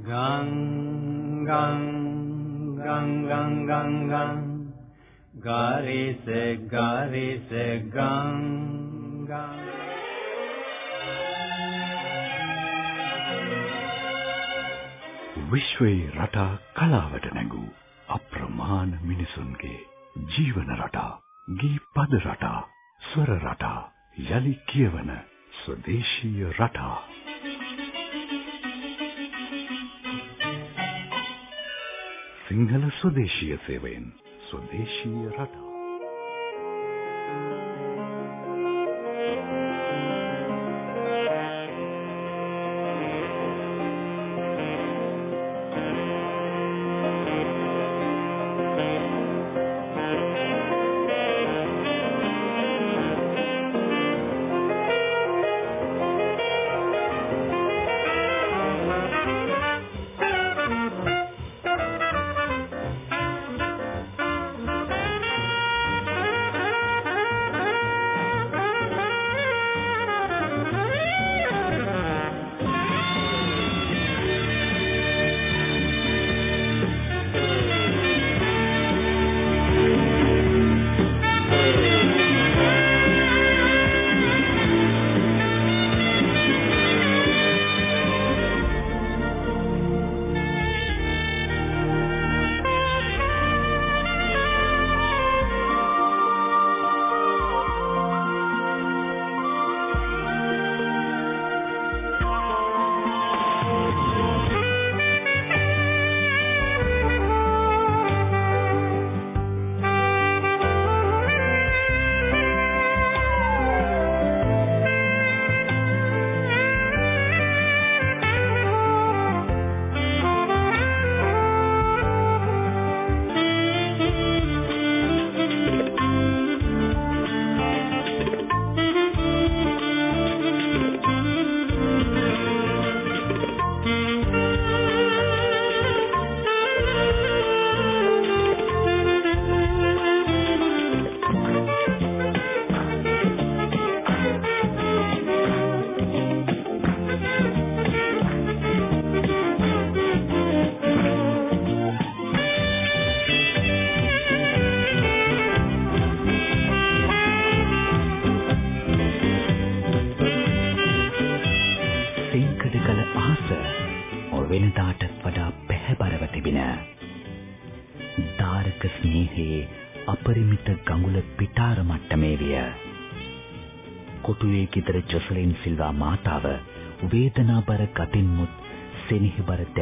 ගං ගං ගං ගං ගං ගං ගාරිස ගාරිස ගං ගං විශ්වයේ රටා කලාවට නැඟූ අප්‍රමාණ මිනිසුන්ගේ ජීවන රටා ගී පද රටා ස්වර රටා යලි කියවන ස්වදේශීය රටා. සිංහල ස්වදේශීය සේවයෙන් ස්වදේශීය රටා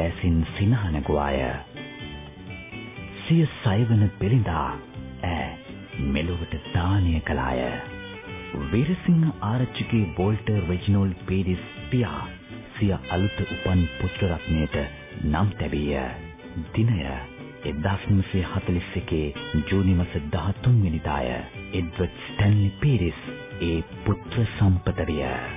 සෙනෙහබර දැසින් සිනහන ගුවාය. සිය සයවන බෙලිඳා ඈ මෙලොවට දානය කළාය. වීරසිංහ ආරච්චිගේ වෝල්ටර් රෙජිනෝල් පීරිස් පියා සිය අලුත උපන් පුත්‍ර රත්නයට නම් තැබිය. දිනය 1941 ජූනි මාස 13 වෙනිදාය එඩ්වඩ් ස්ටැන්ලි පීරිස් ඒ පුත්‍ර සම්පත විය.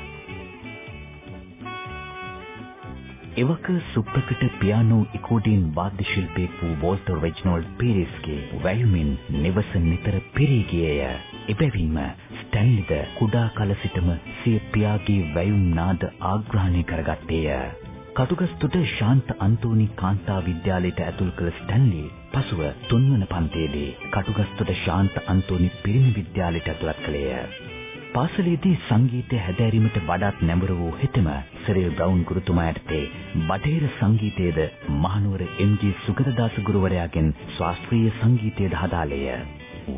එවක සුප්‍රකට පියානෝ ඉකෝඩින් වාද්‍ය ශිල්පියෙක් වූ වෝල්ටර් රෙජිනෝල්ඩ් පීරිස්ගේ වැයුමින් නිවස නිතර පිරී ගියේය. එබැවින්ම ස්ටැන්ලිද කුඩා කල සිටම සිය පියාගේ වැයුම් නාද ආග්‍රහණය කරගත්තේය. කටුගස්තුට ශාන්ත අන්තෝනි කාන්තා විද්‍යාලයට ඇතුල් කළ ස්ටැන්ලි පසුව තුන්වන පන්තියේදී කටුගස්තුට ශාන්ත අන්තෝනි පිරිමි විද්‍යාලයට ඇතුළත් කළේය. පාසලේදී සංගීතය හැදෑරීමට වඩාත් නැඹුරු වූ හෙතෙම සරිල් බ්‍රවුන් ගුරුතුමා යටතේ බටහිර සංගීතයේද මහනුවර එම්.ජී. සුගතදාස ගුරුවරයාගෙන් ශාස්ත්‍රීය සංගීතයද හදාළේය.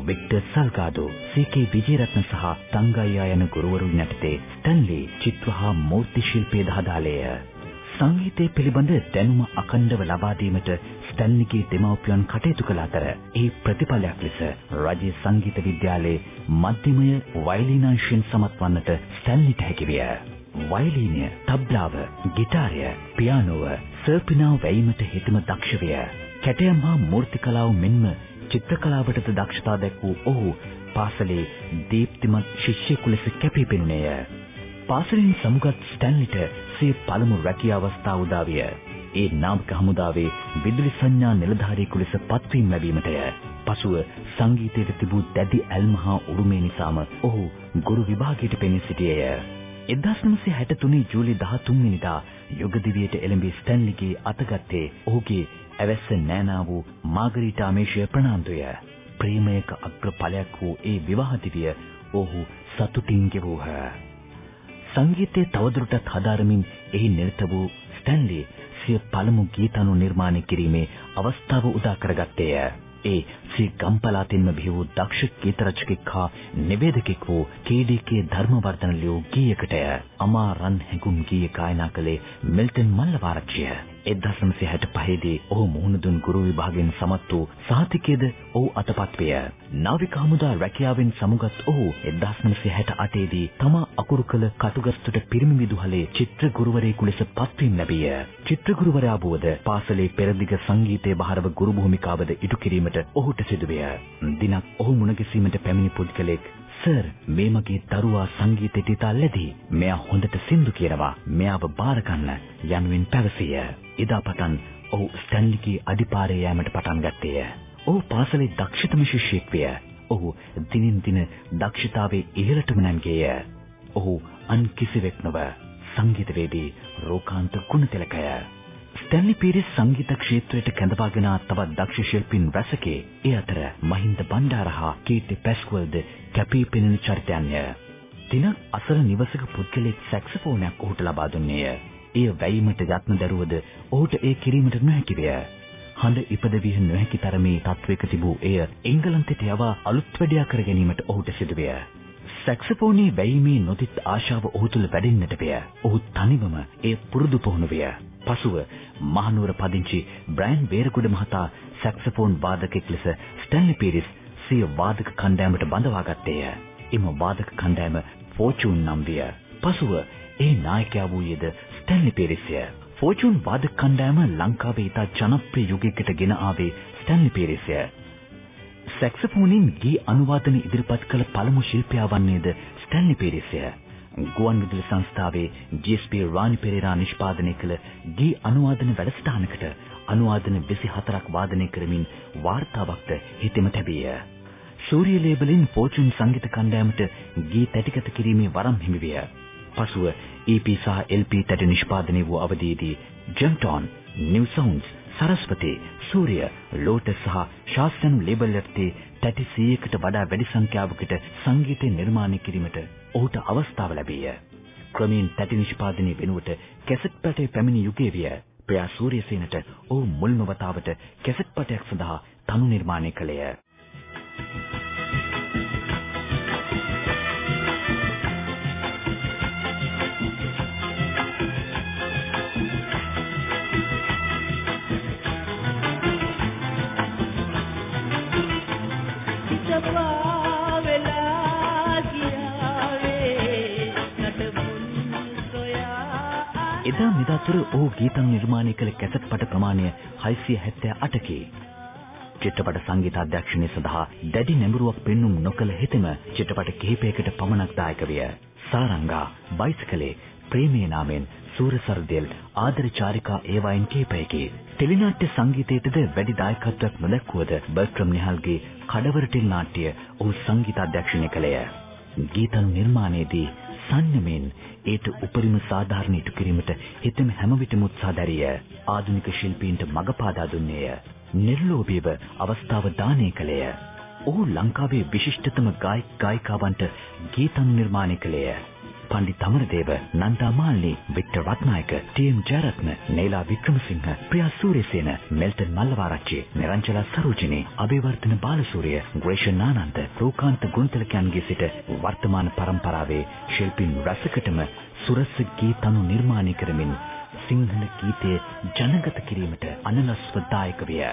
වික්ටර් සල්ගාඩෝ, සී.කේ. විජේරත්න සහ තංගයියා යන ගුරුවරුන් යටතේ ස්ටැන්ලි චිත්‍ර හා මූර්ති ශිල්පයද හදාළේය. සංගීතය පිළිබඳ දැනුම අඛණ්ඩව ලබා දීමට ස්ටැන්ලිගේ දෙමව්පියන් කටයුතු කළ අතර ඒ ප්‍රතිඵලයක් ලෙස රාජ්‍ය සංගීත විද්‍යාලයේ මධ්‍යමය වයලීනාංශයෙන් සමත්වන්නට ස්ටැන්ලිට හැකි විය. වයලීනය, තබ්ලාව, ගිටාරය, පියානෝව, සර්පිනාව වැයීමට හෙතම දක්ෂ විය. කැටයම් හා මූර්ති කලාව මෙන්ම චිත්‍ර කලාවටද දක්ෂතා දැක් වූ ඔහු පාසලේ දීප්තිමත් ශිෂ්‍යෙකු ලෙස කැපී පෙනුනේය. පාසලෙන් සමුගත් ස්ටැන්ලිට සිය පළමු රැකියා අවස්ථාව උදා විය. ඒ නාවික හමුදාවේ විදුලි සංඥා නිලධාරියෙකු ලෙස පත්වීම ලැබීමටය. පසුව සංගීතයට තිබූ දැඩි ඇල්ම හා උරුමය නිසාම ඔහු ගුරු විභාගයට පෙනී සිටියේය. 1963 ජූලි 13 වෙනිදා යුගදිවියට එළඹි ස්ටැන්ලිගේ අතගත්තේ ඔහුගේ ඇවැස්ස නෑනා වූ මාගරිටා මේෂය ප්‍රනාන්දුය. ප්‍රේමයක අග්‍රඵලයක් වූ ඒ විවාහ දිවිය ඔහු සතුටින් ගෙවූහ. සංගීතයේ තවදුරටත් හදාරමින් එහි නිරත වූ ස්ටැන්ලි සිය පළමු ගීතනු නිර්මාණය කිරීමේ අවස්ථාව උදා කරගත්තේය. ඒ සී ගම්පලාතින්ම බිහි වූ දක්ෂ ගීත රචකෙක් හා නිවේදකෙක් වූ කේ.ඩී.කේ ධර්මවර්ධන ලියූ ගීයකටය. අමා රන් හැඟුම් ගීය ගායනා කළේ මෙල්ටන් මල්ලවාරච්චිය. 1965 දී ඔහු මුහුණ දුන් ගුරු විභාගයෙන් සමත් වූ සහතිකයේද ඔහු අතපත් විය. නාවික හමුදා රැකියාවෙන් සමුගත් ඔහු 1968 දී තමා අකුරු කළ කටුගස්තුට පිරිමි විදුහලේ චිත්‍ර ගුරුවරයෙකු ලෙස පත්වීම ලැබිය. චිත්‍ර ගුරුවරයා වුවද පාසලේ පෙරදිග සංගීතයේ බහරව ගුරු භූමිකාවද ඉටු කිරීමට ඔහුට සිදුවිය. දිනක් ඔහු මුණ ගැසීමට පැමිණි පුද්ගලෙක් සර් මේ මගේ දරුවා සංගීතයට ඉතා ලැබී. මෙයා හොඳට සින්දු කියනවා. මෙයාව බාර ගන්න යනුවෙන් පැවසිය. එදා පටන් ඔහු ස්ටැන්ලිගේ අඩිපාරේ යෑමට පටන් ගත්තේය. ඔහු පාසලේ දක්ෂතම ශිෂ්‍යෙක් විය. ඔහු දිනින් දින දක්ෂතාවේ ඉහළටම නැංගේය. ඔහු අන් කිසිවෙක් නොව සංගීතවේදී රෝකාන්ත ගුණතිලකය. ස්ටැන්ලි පීරිස් සංගීත ක්ෂේත්‍රයට කැඳවාගෙන තවත් දක්ෂ ශිල්පීන් රැසකේ ඒ අතර මහින්ද බණ්ඩාර හා කීර්ති පැස්කෝල්ද කැපී පෙනෙන චරිතයන්ය. දිනක් අසල නිවසක පුද්ගලෙක් සැක්සෆෝනයක් ඔහුට ලබා දුන්නේය. එය වැයීමට යත්න දරුවද ඔහුට ඒ කිරීමට නොහැකි විය. හඬ ඉපදවිය නොහැකි තරමේ තත්වයක තිබූ එය එංගලන්තයට යවා අලුත් වැඩියා කර ගැනීමට ඔහුට සිදුවිය. සැක්සෆෝනයේ වැයීමේ නොතිත් ආශාව ඔහු තුළ වැඩෙන්නට විය. ඔහු තනිවම ඒ පුරුදු පුහුණු විය. පසුව මහනුවර පදිංචි බ්‍රයන් බේරගොඩ මහතා සැක්සෆෝන් වාදකෙක් ලෙස ස්ටැන්ලි පීරිස් සිය වාදක කණ්ඩායමට බඳවා ගත්තේය. එම වාදක කණ්ඩායම ෆෝචූන් නම් විය. පසුව ඒ නායකයා වූයේද ස්ටැන්ලි පීරිස්ය. ෆෝචූන් වාදක කණ්ඩායම ලංකාවේ ඉතා ජනප්‍රිය යුගයකට ගෙන ආවේ ස්ටැන්ලි පීරිස්ය. සැක්සෆෝනින් ගී අනුවාදන ඉදිරිපත් කළ පළමු ශිල්පියා වන්නේද ස්ටැන්ලි පීරිස්ය. ගුවන්විදුලි සංස්ථාවේ ජී.එස්.පී. රානි පෙරේරා නිෂ්පාදනය කළ ගී අනුවාදන වැඩසටහනකට අනුවාදන 24ක් වාදනය කරමින් වාර්තාවක්ද හිතෙම තැබිය. සූර්ය ලේබලින් ෆෝචුන් සංගීත කණ්ඩායමට ගී තැටිගත කිරීමේ වරම් හිමි විය. පසුව EP සහ LP තැටි නිෂ්පාදනය වූ අවධියේදී ජන්ටෝන්, New Sounds, Saraswathi, Surya, Lotus සහ ශාස්ත්‍රණු ලේබල් යටතේ තැටි 100කට වඩා වැඩි සංඛ්‍යාවකට සංගීතය නිර්මාණය කිරීමට ඔහුට අවස්ථාව ලැබීය. ක්‍රමයෙන් තැටි නිෂ්පාදනය වෙනුවට කැසට් පැටේ පැමිණි යුගයේ විය. ප්‍රයා සූර්යසේනට ඔහු මුල්ම වතාවට කැසට් පටයක් සඳහා තනු නිර්මාණය කළේය. එදා මෙදාතුර ඔහු ගීතම් නිර්මාණය කළ කැසට් පට ප්‍රමාණය 678කි. චිත්‍රපට සංගීත අධ්‍යක්ෂණය සඳහා දැඩි නැඹුරුවක් පෙන්눔 නොකළ හිතෙම චිත්‍රපට කිහිපයකට පමණක් දායක විය. සාරංගා, බයිසිකලේ, ප්‍රේමයේ නාමෙන් සූරසර්දෙල් ආදර චාරිකා ඒවායින් කිහිපයකි. ටෙලිනාට්‍ය සංගීතයටද වැඩි දායකත්වයක් නොදැක්වුවද බර්ට්‍රම් නිහල්ගේ කඩවර ටෙලි නාට්‍ය ඔහු සංගීත අධ්‍යක්ෂණය කළේය. ගීතන් නිර්මාණයේදී සංයමෙන් ඒට උපරිම සාධාරණ ඉටු කිරීමට හිතෙම හැම විටම උත්සාහ දැරිය. ආධුනික ශිල්පීන්ට මඟ පාදා දුන්නේය. නිර්ලෝභීව අවස්ථාව දානය කළේය. ඔහු ලංකාවේ විශිෂ්ටතම ගායක ගායිකාවන්ට ගීතන් නිර්මාණය කළේය. Pandit Amaradeva, Nanda Malini, Victor Rathnayake, T M. Jayarathna, Neela Wickramasinghe, Priya Suriyasena, Melton Mallawarachchi, Niranjala Sarojini, Abeywardena Balasuriya, Gration Ananda, Rookantha ගුණතිලකයන්ගේ සිට වර්තමාන පරම්පරාවේ ශිල්පීන් රසකටම සුරස ගීතනු නිර්මාණය කරමින් සිංහල ගීතය ජනගත කිරීමට අනලස්ව දායක විය.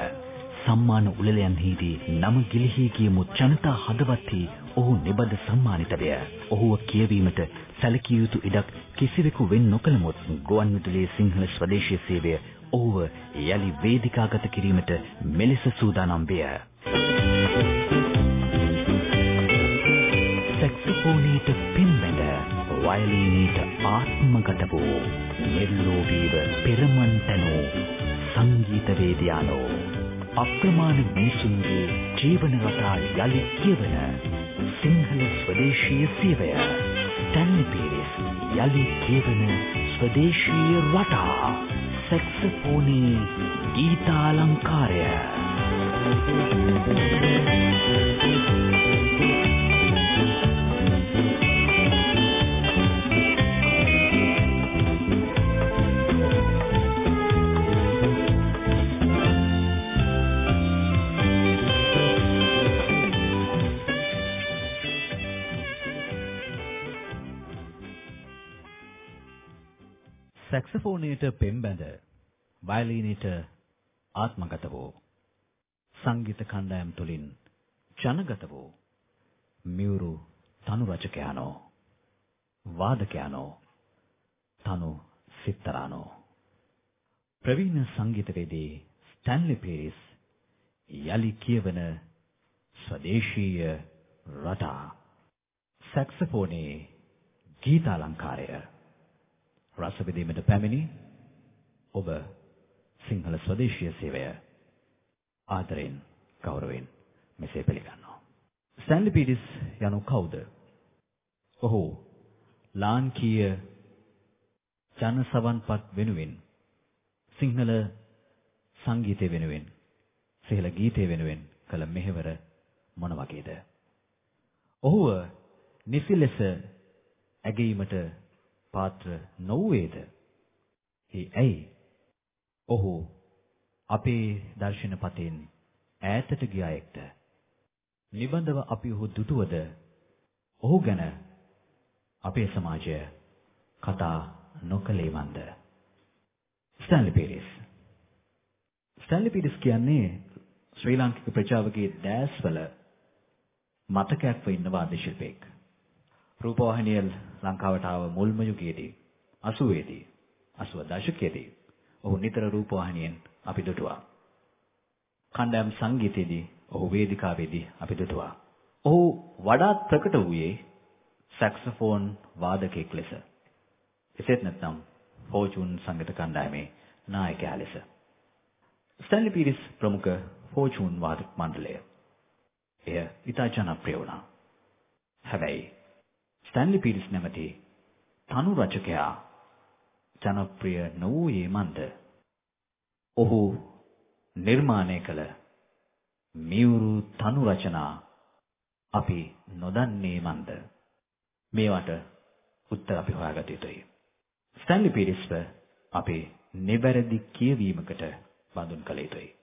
සම්මාන උළෙලයන්හිදී නම ගිලිහි ගියමු ජනතා හදවතෙහි ඔහු නිබඳ සම්මානිත වේ. ඔහුව කියවීමට සැලකිය යුතු ඉඩක් කිසිවෙකු වෙන් නොකළමුත් ගුවන් විදුලියේ සිංහල ස්වදේශීය සේවය ඔහුව යලි වේදිකාගත කිරීමට මෙලෙස සූදානම් විය. සැක්සෆෝනීට පින්බැඳ වයලීනීට ආත්මගත වූ නිර්ලෝභීව පෙරමන්තනෝ සංගීත වේදියානෝ අප්‍රමාණ මිනිසුන්ගේ ජීවන රටා යලි කියවන සිංහල ස්වදේශීය සේවය. ස්ටැන්ලි පීරිස් යලි කියවන ස්වදේශීය රටා. සැක්සෆෝනී ගීතාලංකාරය. සැක්සෆෝනයට පෙම්බැඳ වයලීනයට ආත්මගත වූ සංගීත කණ්ඩායම් තුලින් ජනගත වූ මියුරු තනු රචකයානෝ වාදකයානෝ තනු සිත්තරානෝ. ප්‍රවීණ සංගීතවේදී ස්ටැන්ලි පීරිස් යලි කියවන ස්වදේශීය රටා සැක්සෆෝනේ ගීතාලංකාරය. රස විඳීමට පැමිණි ඔබ සිංහල ස්වදේශීය සේවය ආදරෙන් ගෞරවයෙන් මෙසේ පිළිගන්නවා. ස්ටැන්ලි පීරිස් යනු කවුද? ඔහු ලාංකීය ජනසවන්පත් වෙනුවෙන් සිංහල සංගීතය වෙනුවෙන් සිංහල ගීතය වෙනුවෙන් කළ මෙහෙවර මොන වගේද? ඔහුව නිසි ලෙස ඇගීමට පාත්‍ර නොවේද? ඒ ඇයි? ඔහු අපේ දර්ශන පතෙන් ඈතට ගිය අයෙක්ද? නිබඳව අපි ඔහු දුටුවද? ඔහු ගැන අපේ සමාජය කතා නොකලේ වන්ද? ස්ටැන්ලි පීරිස් ස්ටැන්ලි පීරිස් කියන්නේ ශ්‍රී ලාංකික ප්‍රජාවගේ දැස්වල මතකයක් වෙන්න වාද්‍ය ශිල්පියෙක්. රූපවාහිනිය ලංකාවට ආව මුල්ම යුගයේදී 80 දී 80 දශකයේදී ඔහු නිතර රූපවාහිනියෙන් අපි දුටුවා. කණ්ඩායම් සංගීතයේදී ඔහු වේදිකාවේදී අපි දුටුවා. ඔහු වඩාත් ප්‍රකට වූයේ සැක්සෆෝන් වාදකයෙක් ලෙස. එසේත් නැත්නම් ෆෝචුන් සංගීත කණ්ඩායමේ නායකයා ලෙස. ස්ටැන්ලි පීරිස් ප්‍රමුඛ ෆෝචුන් වාදක මණ්ඩලය. එය ඉතා ජනප්‍රිය වුණා. හැබැයි ස්ටැන්ලි පීරිස් නැමැති තනු රචකයා ජනප්‍රිය නොවූයේ මන්ද? ඔහු නිර්මාණය කළ මියුරු තනු රචනා අපි නොදන්නේ මන්ද? මේවට උත්තර අපි හොයාගත යුතුයි. ස්ටැන්ලි පීරිස්ව අපි නිවැරදි කියවීමකට බඳුන් කළ යුතුයි.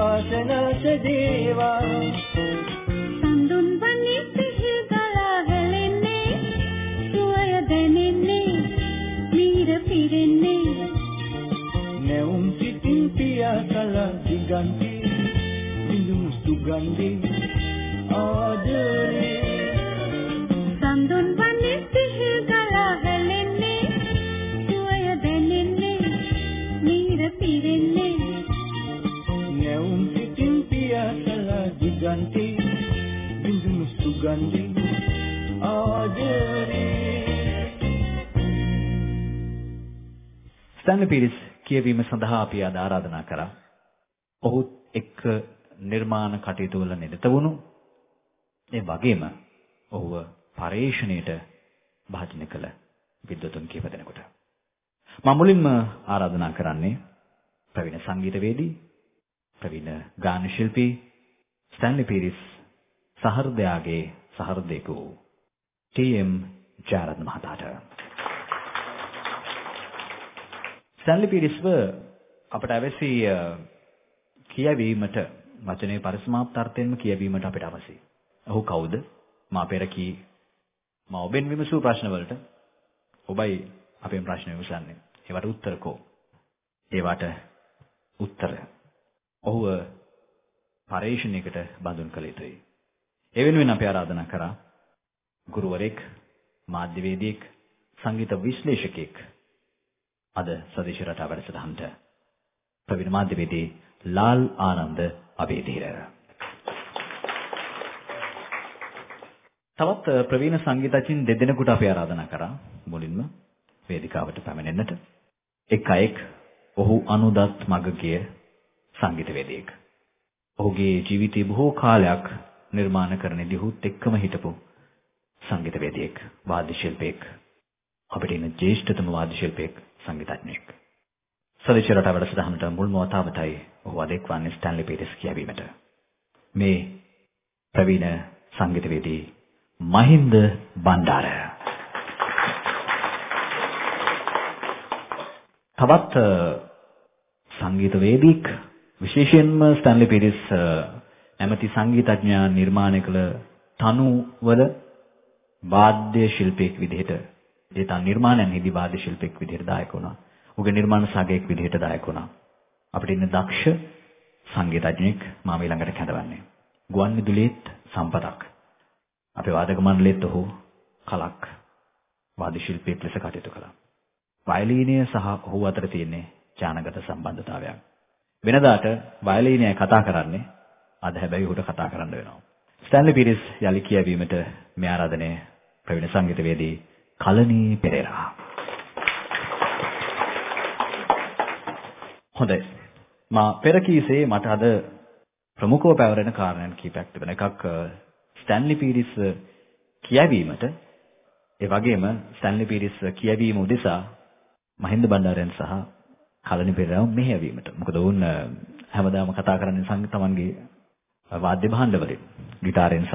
ජීවිතේම වාසනාස දේවා සඳුන් වනේ සිහිල් ගලා හැලෙන්නේ සුවය දැනෙන්නේ මීර පිරෙන්නේ නැවුම් සිතින් පියාසලා දිගන්ති බිඳුම් සුගන්ධි බිඳුම් සුගන්ධි ආදරේ ස්ටැන්ලි පීරිස් කියවීම සඳහා අපි අද ආරාධනා කරා. ඔහුත් එක්ක නිර්මාණ කටයුතු වල නිරත වුණු ඒ වගේම ඔහුව පරේක්ෂණයට භාජනය කළ විද්වතුන් කීප දෙනෙකුට. මම මුලින්ම ආරාධනා කරන්නේ ප්‍රවීණ සංගීතවේදී ප්‍රවීණ ගාන ශිල්පී ස්ටැන්ලි පීරිස් සහෘදයාගේ සහෘදයෙකු වූ ටී.එම්. ජයරත්න මහතාට ස්ටැන්ලි පීරිස්ව අපට අවශ්‍ය අ, කියවීමට වචනේ පරිසමාප්ත අර්ථයෙන්ම කියවීමට අපිට අවශ්‍යයි. ඔහු කවුද? මා පෙර කී මා ඔබෙන් විමසූ ප්‍රශ්න වලට ඔබයි අපෙන් ප්‍රශ්න විමසන්නේ. ඒවට උත්තර කෝ? ඒවට උත්තර. ඔහුව පරේක්ෂණයකට බඳුන් කළ යුතුයි. ඒ වෙනුවෙන් අපි ආරාධනා කරා ගුරුවරයෙක්, මාධ්‍යවේදියෙක්, සංගීත විශ්ලේෂකයෙක් අද සදේශ රටා වැඩසටහනට ප්‍රවීණ මාධ්‍යවේදී ලාල් ආනන්ද අබේදීර. තවත් අ, ප්‍රවීණ සංගීතඥයින් දෙදෙනෙකුට අපි ආරාධනා කරා මුලින්ම වේදිකාවට පැමිණෙන්නට. එක් අයෙක් ඔහු අනුදත් මගගේ සංගීතවේදියෙක්. ඔහුගේ ජීවිතයේ බොහෝ කාලයක් නිර්මාණ කරන දිහුත් එක්කම හිටපු සංගීතවේදියෙක්, වාද්‍ය ශිල්පියෙක්. අපිට ඉන්න ජ්‍යෙෂ්ඨතම වාද්‍ය ශිල්පියෙක්, සංගීතඥයෙක්. සදේශරට වැඩසටහනට මුල්ම වතාවටයි ඔහු අද එක්වන්නේ ස්ටැන්ලි පීරිස් කියවීමට. මේ ප්‍රවීණ සංගීතවේදී මහින්ද බණ්ඩාර. තවත් අ, සංගීතවේදියෙක් විශේෂයෙන්ම ස්ටැන්ලි පීරිස් අ, නැමැති සංගීතඥයා නිර්මාණය කළ තනුවල වාද්‍ය ශිල්පියෙක් විදිහට ඒ තන් නිර්මාණයන්හිදී වාද්‍ය ශිල්පියෙක් විදිහට දායක වුණා. ඔහුගේ නිර්මාණ සාගයක් විදිහට දායක වුණා. අපිට ඉන්න දක්ෂ සංගීතඥයෙක් මම ඊළඟට කැඳවන්නේ. ගුවන් විදුලියේත් සම්පතක්. අපේ වාදක මණ්ඩලයේත් ඔහු කලක් වාද්‍ය ශිල්පියෙක් ලෙස කටයුතු කළා. වයලීනය සහ ඔහු අතර තියෙන්නේ ඥානගත සම්බන්ධතාවයක්. වෙනදාට වයලීනය කතා කරන්නේ අද හැබැයි ඔහුට කතා කරන්න වෙනවා. ස්ටැන්ලි පීරිස් යලි කියවීමට මේ ආරාධනය ප්‍රවීණ සංගීතවේදී කලනී පෙරේරා. හොඳයි. මා පෙර කීසේ මට අද ප්‍රමුඛව පැවරෙන කාරණාන් කීපයක් තිබෙන එකක් අ, ස්ටැන්ලි පීරිස් අ, කියවීමට ඒ වගේම ස්ටැන්ලි පීරිස් අ, කියවීම උදෙසා මහින්ද බණ්ඩාරයන් සහ කලනි පෙරේරාව මෙහෙයවීමට. මොකද වුන් හැමදාම කතා කරන්නේ සංග තමන්ගේ වාද්‍ය භාණ්ඩ වලින්. ගිටාරෙන් සහ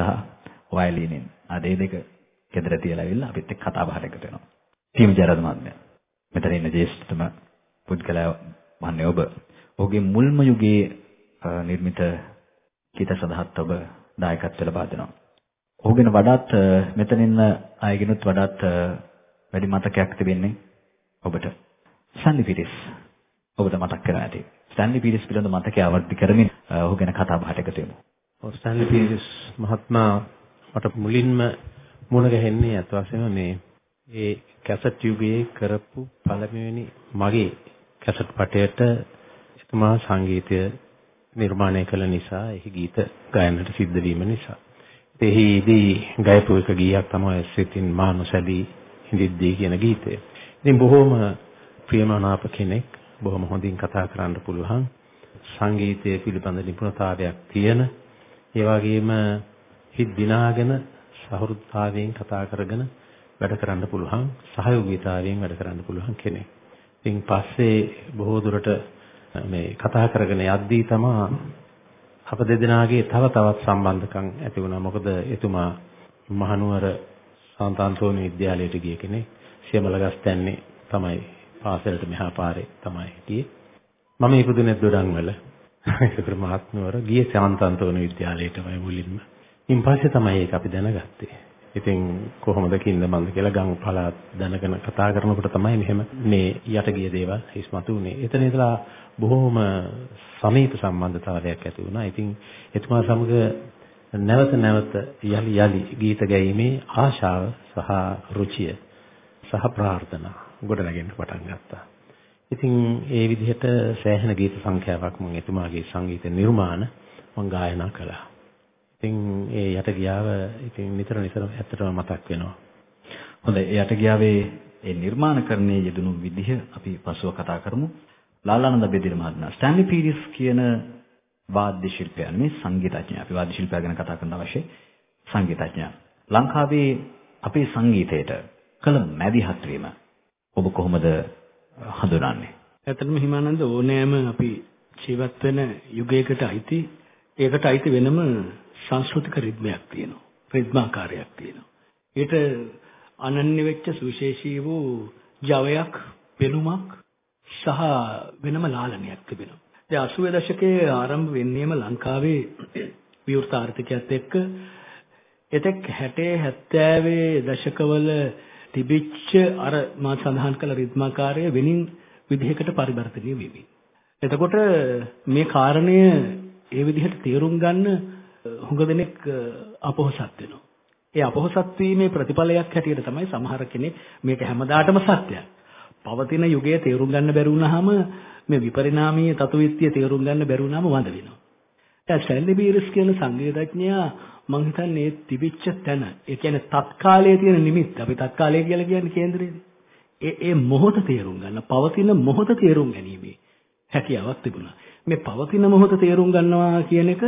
වයලීනෙන්. අද ඒ දෙක ගෙදර තියලා ඇවිල්ලා අපිත් එක්ක කතා බහට එකතු වෙනවා. ටීම් ජරද මහත්මයා. මෙතන ඉන්න ජේෂ්ඨතම පුද්ගලයා වන්නේ ඔබ. ඔහුගේ මුල්ම යුගයේ අ, නිර්මිත ගීත සඳහාත් ඔබ දායකත්ව ලබා දෙනවා. ඔහුගෙන වඩාත් අ, මෙතන ඉන්න අයගෙනුත් වඩාත් අ, වැඩි මතකයක් තිබෙන්නේ ඔබට. ස්ටැන්ලි පීරිස් ඔබට මතක් කරලා ඇති. ස්ටැන්ලි පීරිස් පිළිබඳ මතකය ආවර්ති කරමින් අ, ඔහු ගැන කතා බහට එකතු වෙමු. ඔව් ස්ටැන්ලි පීරිස් මහත්මයා මට මුලින්ම මුණ ගැහෙන්නේ අත් වශයෙන්ම මේ ඒ කැසට් යුගයේ කරපු පළමුවෙනි මගේ කැසට් පටයට එතුමා සංගීතය නිර්මාණය කළ නිසා එහි ගීත ගායනට සිද්ධ වීම නිසා. එහිදී ගායපු එක ගීයක් තමයි සිතින් මානුසැලී හිඳිද්දී කියන ගීතය. ඉතින් බොහෝම ප්‍රියමනාප කෙනෙක් බොහොම හොඳින් කතා කරන්න පුළුවන් සංගීතය පිළිබඳ නිපුණතාවයක් තියෙන ඒ වගේම හිත් දිනාගෙන සහෘදතාවයෙන් කතා කරගෙන වැඩ කරන්න පුළුවන් සහයෝගීතාවයෙන් වැඩ කරන්න පුළුවන් කෙනෙක්. ඉතින් පස්සේ බොහෝ දුරට මේ කතා කරගෙන යද්දී තමා අප දෙදෙනාගේ තව තවත් සම්බන්ධකම් ඇති වුණා. මොකද එතුමා මහනුවර සාන්ත අන්තෝනි විද්‍යාලයට ගිය කෙනෙක්. සියමලගස්තැන්නේ තමයි පාසලට මෙහා පාරේ තමයි හිටියේ. මම ඉපදුනේ දොඩන්වල. ඒකට මහත්මවර ගියේ සාන්තන්තෝන විද්‍යාලයටමයි මුලින්ම. ඉන් පස්සේ තමයි ඒක අපි දැනගත්තේ. ඉතින් කොහොමද කින්ද මන්ද කියලා ගම් පළාත් දැනගෙන කතා කරනකොට තමයි මෙහෙම මේ යට ගිය දේවල් හිස්මතු වුනේ. එතන ඉඳලා බොහොම සමීප සම්බන්ධතාවයක් ඇති වුණා. ඉතින් එතුමා සමග නැවත නැවත යලි යලි ගීත ගැයීමේ ආශාව සහ රුචිය සහ ප්‍රාර්ථනා ගොඩනගෙන්න පටන් ගත්තා. ඉතින් ඒ විදිහට සෑහෙන ගීත සංඛ්‍යාවක් මම එතුමාගේ සංගීත නිර්මාණ මම ගායනා කළා. ඉතින් ඒ යට ගියාව ඉතින් නිතර නිතර ඇත්තටම මතක් වෙනවා. හොඳයි යට ගියාවේ ඒ නිර්මාණකරණයේ යෙදුණු විදිහ අපි පසුව කතා කරමු. ලාලානන්ද බෙදිර මහත්මයා ස්ටැන්ලි පීරිස් කියන වාද්‍ය ශිල්පියා නෙමෙයි සංගීතඥයා. අපි වාද්‍ය ශිල්පියා ගැන කතා කරන අවශ්‍ය සංගීතඥයා. ලංකාවේ අපේ සංගීතයට කළ මැදිහත් වීම ඔබ කොහොමද හඳුනන්නේ? ඇත්තටම හිමානන්ද ඕනෑම අපි ජීවත් වෙන යුගයකට අයිති ඒකට අයිති වෙනම සංස්කෘතික රිද්මයක් තියෙනවා. රිද්මාකාරයක් තියෙනවා. ඊට අනන්‍ය වෙච්ච සුවිශේෂී වූ ජවයක්, පෙනුමක් සහ වෙනම ලාලනයක් තිබෙනවා. දැන් 80 දශකයේ ආරම්භ වෙන්නේම ලංකාවේ විවෘත ආර්ථිකයත් එක්ක එතෙක් 60 70 දශකවල තිබිච්ච අර මා සඳහන් කළ රිද්මාකාරය වෙනින් විදිහකට පරිවර්තනය වෙමි. එතකොට මේ කාරණය ඒ විදිහට තේරුම් ගන්න හුඟ දෙනෙක් අපොහසත් වෙනවා. ඒ අපොහසත් වීමේ ප්‍රතිඵලයක් හැටියට තමයි සමහර කෙනෙක් මේක හැමදාටම සත්‍යයක්. පවතින යුගයේ තේරුම් ගන්න බැරි වුණාම මේ විපරිණාමීය තතුවිත්‍ය තේරුම් ගන්න බැරි වුණාම වඳ වෙනවා. දැන් සැල්ලි බීරිස් කියන සංගීතඥයා මම හිතන්නේ තිබිච්ච තැන ඒ කියන්නේ තත්කාලයේ තියෙන නිමිත්ත අපි තත්කාලය කියලා කියන්නේ කේන්දරේදී. ඒ ඒ මොහොත තේරුම් ගන්න පවතින මොහොත තේරුම් ගැනීමේ හැකියාවක් තිබුණා. මේ පවතින මොහොත තේරුම් ගන්නවා කියන එක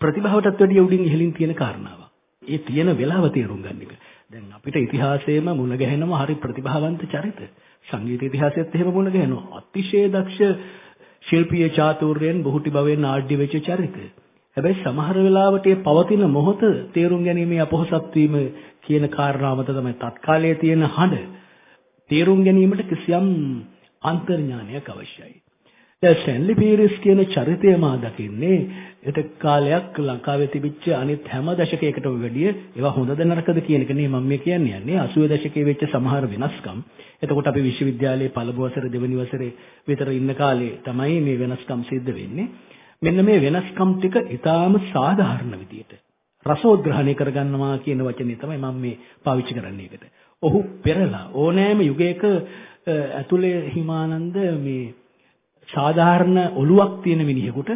ප්‍රතිභාවටත් වැඩිය උඩින් ඉහළින් තියෙන කාරණාවක්. ඒ තියෙන වෙලාව තේරුම් ගන්න එක. දැන් අපිට ඉතිහාසයේම මුණ ගැහෙනවා හරි ප්‍රතිභාවන්ත චරිත. සංගීත ඉතිහාසයේත් එහෙම මුණ ගැහෙනවා. අතිශය දක්ෂ ශිල්පීය චාතුර්යයෙන් බොහෝටි භවෙන් ආඩ්‍ය වෙච්ච චරිත. හැබැයි සමහර වෙලාවට මේ පවතින මොහොත තේරුම් ගැනීමේ අපොහසත් වීම කියන කාරණාව මත තමයි තත්කාලයේ තියෙන හඬ තේරුම් ගැනීමට කිසියම් අන්තර්ඥානයක් අවශ්‍යයි. දැන් ස්ටැන්ලි පීරිස් කියන චරිතය මා දකින්නේ ඒට කාලයක් ලංකාවේ තිබිච්ච අනිත් හැම දශකයකටම වැඩිය ඒවා හොඳද නරකද කියන එක නෙමෙයි මම මේ කියන්නේ යන්නේ 80 දශකයේ වෙච්ච සමහර වෙනස්කම්. එතකොට අපි විශ්වවිද්‍යාලයේ පළමු වසරේ දෙවෙනි වසරේ විතර ඉන්න කාලේ තමයි මේ වෙනස්කම් සිද්ධ වෙන්නේ. මෙන්න මේ වෙනස්කම් ටික ඊටාම සාධාරණ විදියට රසෝද්ග්‍රහණය කරගන්නවා කියන වචනේ තමයි මම මේ පාවිච්චි කරන්නේ ඒකට. ඔහු පෙරලා ඕනෑම යුගයක ඇතුලේ හිමානන්ද මේ සාධාරණ ඔලුවක් තියෙන මිනිහෙකුට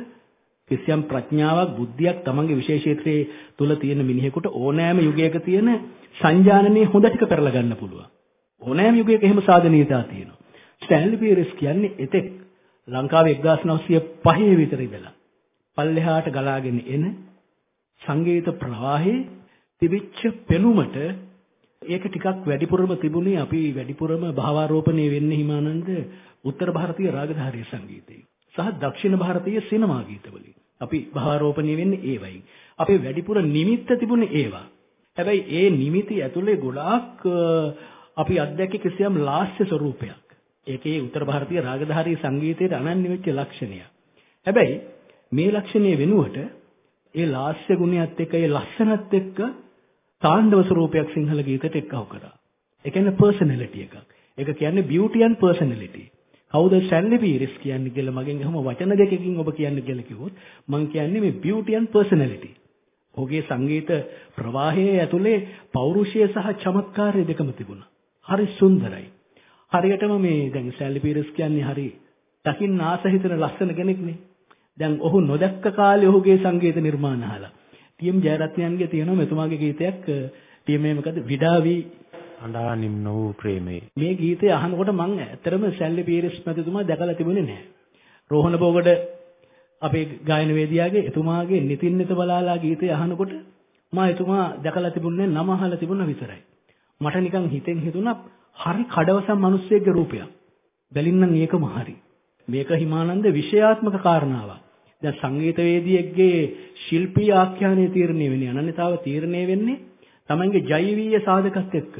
කිසියම් ප්‍රඥාවක් බුද්ධියක් තමන්ගේ විශේෂ ක්ෂේත්‍රයේ තුල තියෙන මිනිහෙකුට ඕනෑම යුගයක තියෙන සංජානනයේ හොඳ ටික කරලා ගන්න පුළුවන්. ඕනෑම යුගයක එහෙම සාධනීයතා තියෙනවා. ස්ටැන්ලි පීරිස් කියන්නේ එතෙක් ලංකාවේ 1905 විතර ඉඳලා පල්ලෙහාට ගලාගෙන එන සංගීත ප්‍රවාහයේ තිබිච්ච පෙනුමට ඒක ටිකක් වැඩිපුරම තිබුණේ අපි වැඩිපුරම භාවාරෝපණය වෙන්නේ හිමානන්ද උත්තර ಭಾರತೀಯ රාගධාරී සංගීතයේ සහ දක්ෂිණ ಭಾರತೀಯ සිනමා ගීතවලින්. අපි භාවාරෝපණය වෙන්නේ ඒවයින්. අපේ වැඩිපුර නිමිත්ත තිබුණේ ඒවා. හැබැයි ඒ නිමිති ඇතුලේ ගොඩාක් අපි අත්දැකී කිසියම් ලාස්‍ය ස්වරූපයක්. ඒකේ උත්තර ಭಾರತೀಯ රාගධාරී සංගීතයේ අනන්‍ය වෙච්ච ලක්ෂණය. හැබැයි මේ ලක්ෂණය වෙනුවට ඒ ලාස්‍ය ගුණයත් එක්ක ඒ ලස්සනත් එක්ක තාණ්ඩව ස්වරූපයක් සිංහල ගීතයට එක්කව කරා. ඒ කියන්නේ පර්සනැලිටි එකක්. ඒක කියන්නේ beauty and personality. කවුද ස්ටැන්ලි පීරිස් කියන්නේ කියලා මගෙන් අහම වචන දෙකකින් ඔබ කියන්නේ කියලා කිව්වොත් මම කියන්නේ මේ beauty and personality. ඔහුගේ සංගීත ප්‍රවාහයේ ඇතුලේ පෞරුෂය සහ චමත්කාරය දෙකම තිබුණා. හරි සුන්දරයි. හරියටම මේ දැන් ස්ටැන්ලි පීරිස් කියන්නේ හරි දකින්න ආස හිතන ලස්සන කෙනෙක්නේ. දැන් ඔහු නොදැක්ක කාලේ ඔහුගේ සංගීත නිර්මාණ අහලා. ටීඑම් ජයරත්නයන්ගේ තියෙනවා මෙතුමාගේ ගීතයක් ටීඑම් මොකද විඩාවි අඬා නිම්න වූ ප්‍රේමේ. මේ ගීතය අහනකොට මම ඇත්තටම සැල්ලි පීරිස් මැතිතුමා දැකලා තිබුණේ නැහැ. රෝහණ බෝගඩ අපේ ගායන වේදිකාවේ එතුමාගේ නිතින් නිත බලාලා ගීතය අහනකොට මම එතුමා දැකලා තිබුණේ නම අහලා තිබුණා විතරයි. මට නිකන් හිතෙන් හිතුණා හරි කඩවසම් මිනිස්සෙක්ගේ රූපයක්. බැලින්නම් ඒකම හරි. මේක හිමානන්ද විෂයාත්මක කාරණාවක්. දැන් සංගීතවේදියෙක්ගේ ශිල්පීය ආඛ්‍යානයේ තීරණය වෙන්නේ අනන්‍යතාව තීරණය වෙන්නේ තමන්ගේ ජෛවීය සාධකත් එක්ක.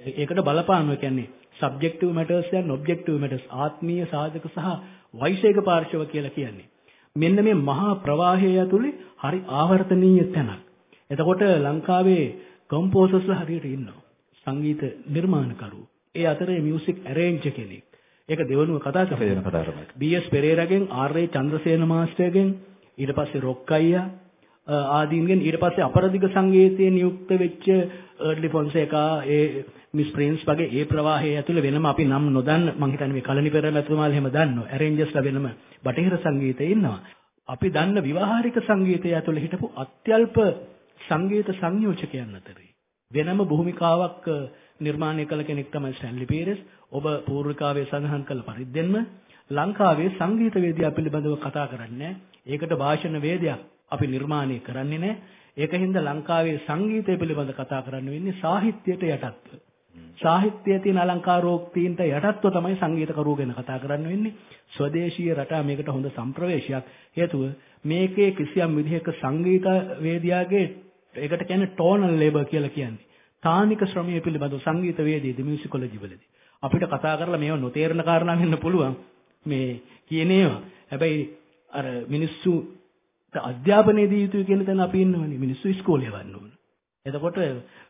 ඒකට බලපානවා කියන්නේ subjective matters and objective matters ආත්මීය සාධක සහ වෛශේක පාර්ශව කියලා කියන්නේ. මෙන්න මේ මහා ප්‍රවාහය ඇතුලේ හරි ආවර්තනීය තැනක්. එතකොට ලංකාවේ කම්පෝසර්ස්ලා හරියට ඉන්නවා. සංගීත නිර්මාණකරු. ඒ අතරේ මියුසික් ඇරේන්ජර් කෙනෙක්. ඒක දෙවනුව කතා දෙවනුව කතා කරනවා. B S. පෙරේරාගෙන් ආර්.ඒ. චන්ද්‍රසේන මාස්ටර්ගෙන් ඊට පස්සේ රොක් අයියා ආදීන්ගෙන් ඊට පස්සේ අපරදිග සංගීතයේ නියුක්ත වෙච්ච අර්ලි ෆොන්සේකා ඒ මිස් ප්‍රින්ස් වගේ ඒ ප්‍රවාහයේ ඇතුළේ වෙනම අපි නම් නොදන්න මං හිතන්නේ මේ කලනි පෙරමැතුමාලා එහෙම දන්නවා ඇරේන්ජර්ස්ලා වෙනම බටහිර සංගීතයේ ඉන්නවා අපි දන්න විවාහාරික සංගීතය ඇතුළේ හිටපු අත්‍යල්ප සංගීත සංයෝජකයන් අතරේ වෙනම භූමිකාවක් නිර්මාණය කළ කෙනෙක් තමයි ස්ටැන්ලි පීරස් ඔබ පූර්විකාවේ සඳහන් කළ පරිද්දෙන්ම ලංකාවේ සංගීත වේදිකාව පිළිබඳව කතා කරන්නේ ඒකට භාෂණ වේදයක් අපි නිර්මාණය කරන්නේ නැහැ. ඒකින්ද ලංකාවේ සංගීතය පිළිබඳ කතා කරන්න වෙන්නේ සාහිත්‍යයට යටත්ව. සාහිත්‍යයේ තියෙන අලංකාරෝක්තීන්ට යටත්ව තමයි සංගීතකරුවෝ ගැන කතා කරන්න වෙන්නේ. ස්වදේශීය රටා මේකට හොඳ සම්ප්‍රවේශයක්. හේතුව මේකේ කිසියම් විදිහක සංගීත වේදියාගේ ඒකට කියන්නේ ටෝනල් ලේබර් කියලා කියන්නේ. තානික ශ්‍රමය පිළිබඳව සංගීත වේදිකේදී මියුසිකොලොජි වලදී අපිට කතා කරලා මේව නොතේරෙන කාරණා වෙන්න පුළුවන්. මේ කියන ඒවා. හැබැයි අර මිනිස්සු අධ්‍යාපනය දී යුතුයි කියන තැන අපි ඉන්නවනේ මිනිස්සු ඉස්කෝලේ යවන්න ඕන. එතකොට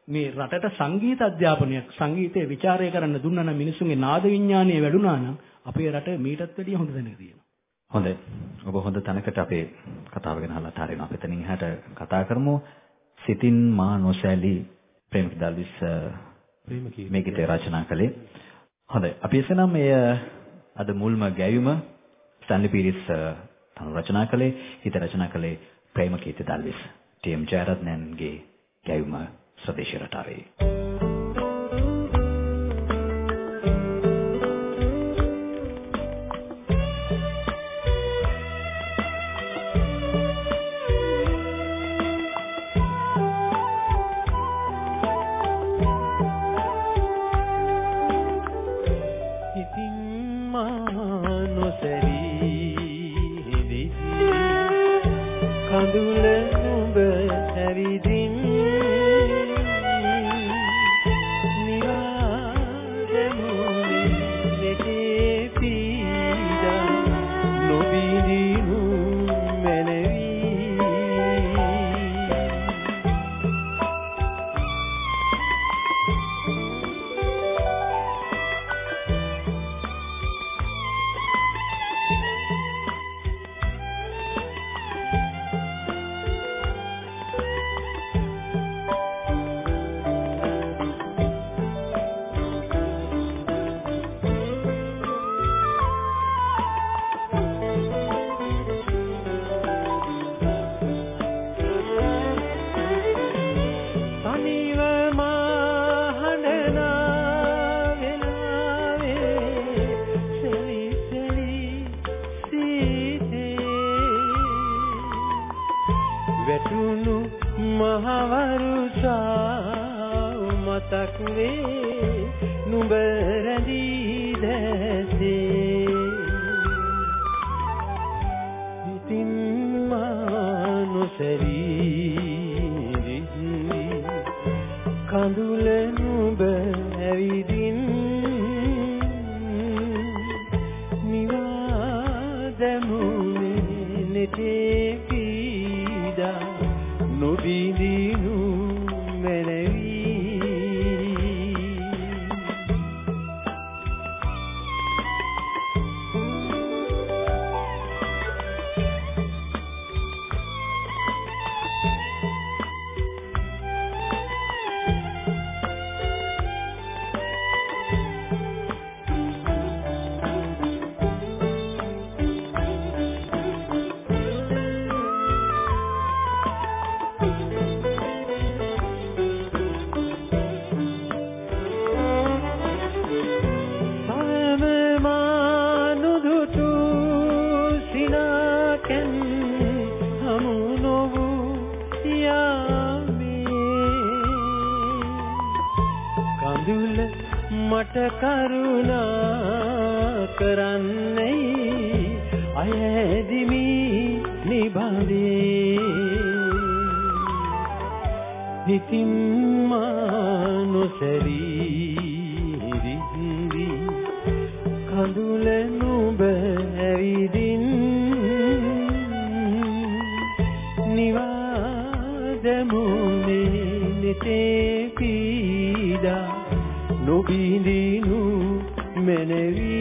මේ රටට සංගීත අධ්‍යාපනයක් සංගීතයේ ਵਿਚාරය කරන්න දුන්නා නම් මිනිස්සුන්ගේ නාද විඥානය වැඩුණා නම් අපේ රට මීටත් වැඩිය හොඳ තැනක තියෙනවා. හොඳයි. ඔබ හොඳ තැනකට අපේ කතාව ගැන අහලා තාරිනවා. අපි එතනින් එහාට කතා කරමු. සිතින් මා නොසැලී ප්‍රේමක දල්විස් මේ ගීතය රචනා කළේ. හොඳයි. අපි එසනම් මේ අද මුල්ම ගැයුම ස්ටැන්ලි පීරිස් තනු රචනා කළේ හිත රචනා කළේ ප්‍රේමකීර්ති දල්විස් ටීඑම් ජයරත්නන්ගේ ගැයුම ස්වදේශී රටාවේ නිවාදමුනේ නිතේ පීඩා නොබිඳිනු මෙනෙවි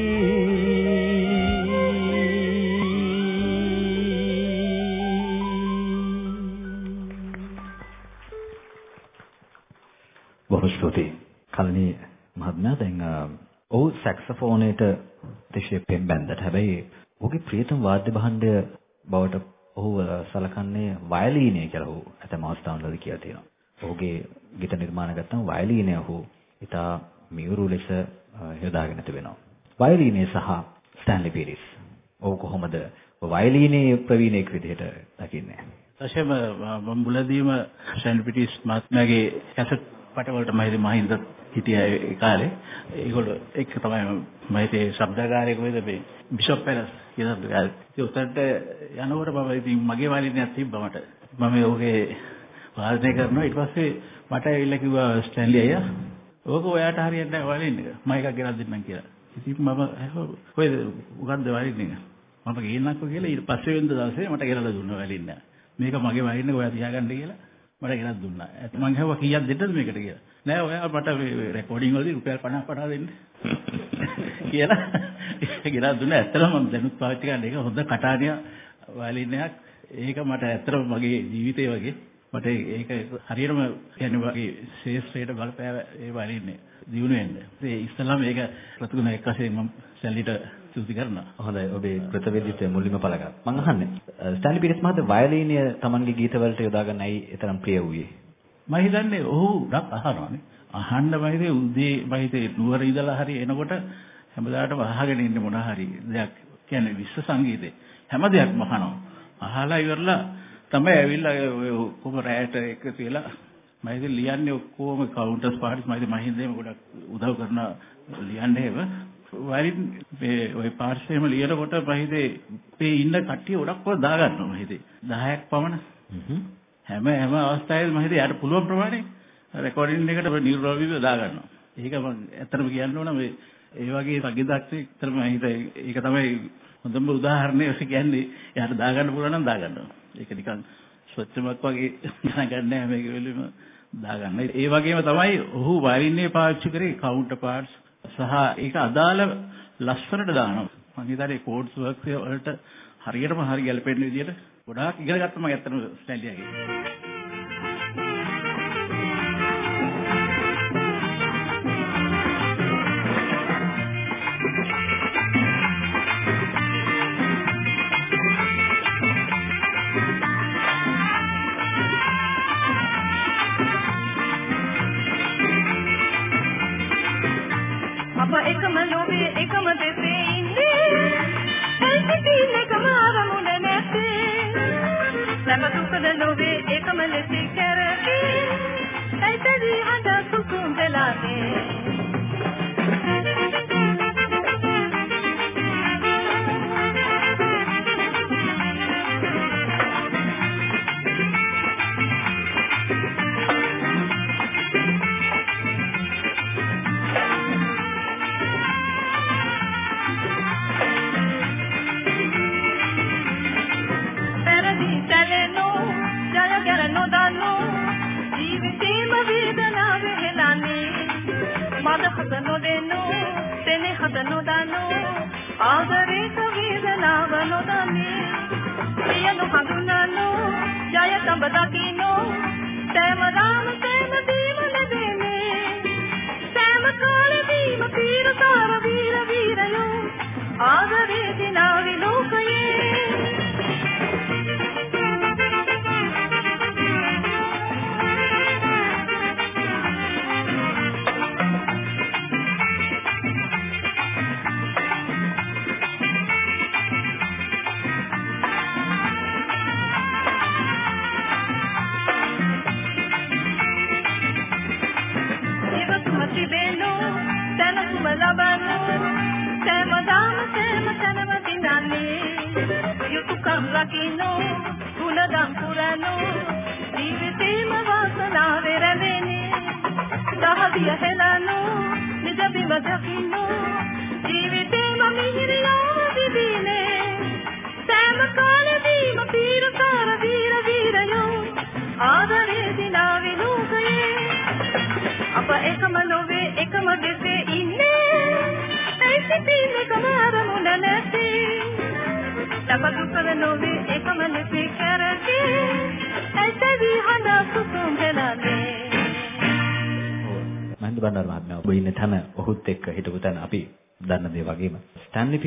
බොහෝ ස්තුතියි. කලණී මහත්මයා දැන් ඔහු සැක්සෆෝනේට තිශේ පෙම් බැන්දට හැබැයි ඔහුගේ ප්‍රියතම වාද්‍ය භාණ්ඩය බවට ඔහු සලකන්නේ වයලීනය කියලා ඔහු ඇතම අවස්ථාවලදී කියලා තියෙනවා. ඔහුගේ ගීත නිර්මාණ ගත්තම වයලීනය ඔහු ඉතා මියුරු ලෙස යොදාගෙන තිබෙනවා. වයලීනය සහ ස්ටැන්ලි පීරිස්. ඔහු කොහොමද වයලීනයේ ප්‍රවීණයෙක් විදිහට දකින්නේ? ඇත්තටම මම මුලදීම සෙන්ට් පිටිස් මහත්මයාගේ කැසට් පටවලට මම හිතේ මහින්ද හිටියා ඒ කාලේ. ඒගොල්ලෝ එක්ක තමයි මම හිතේ ශබ්දකාරයෙකු වේද මේ බිෂොප් පැලස් කියලා ශබ්දකාරයෙක්. ඒ උතරට යනකොට මම ඉතින් මගේ වාලිනයක් තිබ්බා මට. මම ඔහුගේ වාදනය කරනවා ඊට පස්සේ මට ඇවිල්ලා කිව්වා ස්ටැන්ලි අයියා ඕක ඔයාට හරියන්නේ නැහැ වලින් එක. මම එකක් ගෙනත් දෙන්නම් කියලා. ඉතින් මම ඇහුවා කොහෙද මොකද්ද වලින් එක? මම ගේන්නක්කෝ කියලා ඊට පස්සේ වෙනද දවසේ මට ගෙනලා දුන්නා වලින් එක. මේක මගේ වලින් එක ඔයා තියාගන්න කියලා මට ගෙනත් දුන්නා. මම ඇහුවා කීයක් දෙන්නද මේකට කියලා. නෑ ඔයා මට මේ රෙකෝඩින් වලදී රුපියල් 50 50 දෙන්න. කියලා ගෙනත් දුන්නා. ඇත්තටම මම දැනුත් පාවිච්චි කරන එක හොඳ කටානිය වලින් එකක්. ඒක මට ඇත්තටම මගේ ජීවිතේ වගේ මට ඒක හරියටම කියන්නේ වගේ ශේෂ්ත්‍රයට බලපෑව ඒ වලින්නේ දිනු වෙන්න. ඒ ඉස්සෙල්ලාම ඒක ප්‍රතිගුණ එක් වශයෙන් මම සැලිට ස්තුති කරනවා. හොඳයි ඔබේ කෘතවේදීත්වය මුලින්ම පළගන්න. මම අහන්නේ ස්ටැන්ලි පීරිස් මහත්තයා වයලීනය Tamanගේ ගීතවලට යොදා ගන්න ඇයි එතරම් ප්‍රිය වූයේ? මම හිතන්නේ ඔහු ඩක් අහනවානේ. අහන්න මම හිතේ උදේ මම හිතේ නුවර ඉඳලා හරි එනකොට හැමදාටම අහගෙන ඉන්න මොන හරි දෙයක් කියන්නේ විශ්ව සංගීතේ හැම දෙයක්ම අහනවා. අහලා ඉවරලා තමයි ඇවිල්ලා ඔය ඔක්කොම රැයට එකතු වෙලා මම ඉතින් ලියන්නේ ඔක්කොම කවුන්ටර්ස් පාටිස් මම ඉතින් මහින්දේම ගොඩක් උදව් කරන ලියන්නේ ඒව වරින් මේ ওই පාර්ශ්වයේම ලියනකොට මම හිතේ මේ ඉන්න කට්ටිය ගොඩක් කොට දාගන්නවා මම හිතේ 10ක් පමණ. හැම. හැම අවස්ථාවෙම මම හිතේ යාට පුළුවන් ප්‍රමාණය රෙකෝඩින් එකට නිර්රෝවීව දාගන්නවා. ඒක මම ඇත්තටම කියන්න ඕන මේ ඒ වගේ සංගීතඥයෙක් ඇත්තටම මම හිතේ ඒක තමයි හොඳම උදාහරණය ඔය කියන්නේ. යාට දාගන්න පුළුවන් නම් දාගන්නවා. ඒක නිකන් ස්වච්ඡමක් වගේ ගණන් නැහැ මේක වෙලෙම දාගන්න. ඒ වගේම තමයි ඔහු වයලින්නේ පාවිච්චි කරේ කවුන්ටර් පාර්ට්ස් සහ ඒක අදාළ ලස්සනට දානවා. මම හිතන්නේ කෝඩ්ස් වර්ක්ස් වලට හරියටම හරි ගැලපෙන විදිහට ගොඩාක් ඉගෙන ගත්තා මම ඇත්තටම ස්ටැන්ලියාගේ. ඇසිතින් එකම අරමුණ නැත්තේ සැම දුකද තෙනේ හද නොදන්නෝ ආදරේක වේදනාව නොදන්නේ සියලු හඳුනනෝ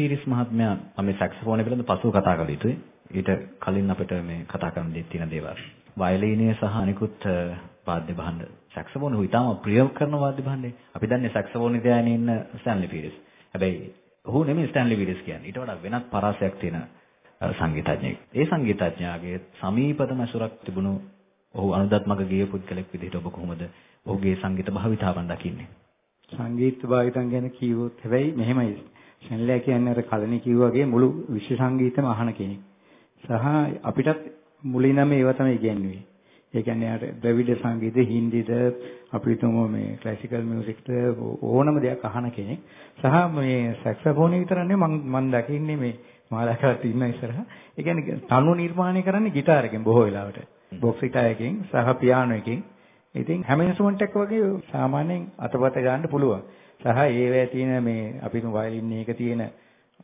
ස්ටැන්ලි පීරිස් මහත්මයා මම මේ සැක්සෆෝනය පිළිබඳ පසුව කතා කළ යුතුයි. ඊට කලින් අපිට මේ කතා කරන්න දෙත් තියෙන දේවල්. වයලීනය සහ අනිකුත් වාද්‍ය භාණ්ඩ සැක්සෆෝන හු ඉතාම ප්‍රිය කරන වාද්‍ය භාණ්ඩේ. අපි දන්නේ සැක්සෆෝන ඉදයනේ ඉන්න ස්ටැන්ලි පීරිස්. හැබැයි ඔහු නෙමෙයි ස්ටැන්ලි පීරිස් කියන්නේ. ඊට වඩා වෙනත් පරාසයක් තියෙන සංගීතඥයෙක්. ඒ සංගීතඥයාගේ සමීපතම සුරක් තිබුණු ඔහු අනුදත් මග ගිය පුද්ගලෙක් විදිහට ඔබ කොහොමද ඔහුගේ සංගීත භාවිතාවන් දකින්නේ? සංගීත භාවිතන් ගැන කිව්වොත් හැබැයි මෙහෙමයි. ෂැන්ලෑ කියන්නේ අර කලණි කිව්වාගේ මුළු විශ්ව සංගීතම අහන කෙනෙක්. සහ අපිටත් මුලින්ම ඒව තමයි ඉගෙනුවේ. ඒ කියන්නේ අර ද්‍රවිඩ සංගීත, හින්දිද, අපි තුමු මේ ක්ලාසිකල් මියුසික්ද ඕනම දෙයක් අහන කෙනෙක්. සහ මේ සැක්සෆෝනේ විතර නෙමෙයි මම මම දකින්නේ මේ මාලාකාරත් ඉන්න ඉස්සරහ. ඒ කියන්නේ තනු නිර්මාණය කරන්නේ গিitar එකෙන් බොහෝ වෙලාවට. බොක්ස් ගිටාර් එකෙන් සහ පියානෝ එකෙන්. ඉතින් හැම ඉන්ස්ට්‍රුමන්ට් එකක් වගේ සාමාන්‍යයෙන් අතපත ගන්න පුළුවන්. සහ ඒවැය තියෙන මේ අපි තුමු වයලින් එක තියෙන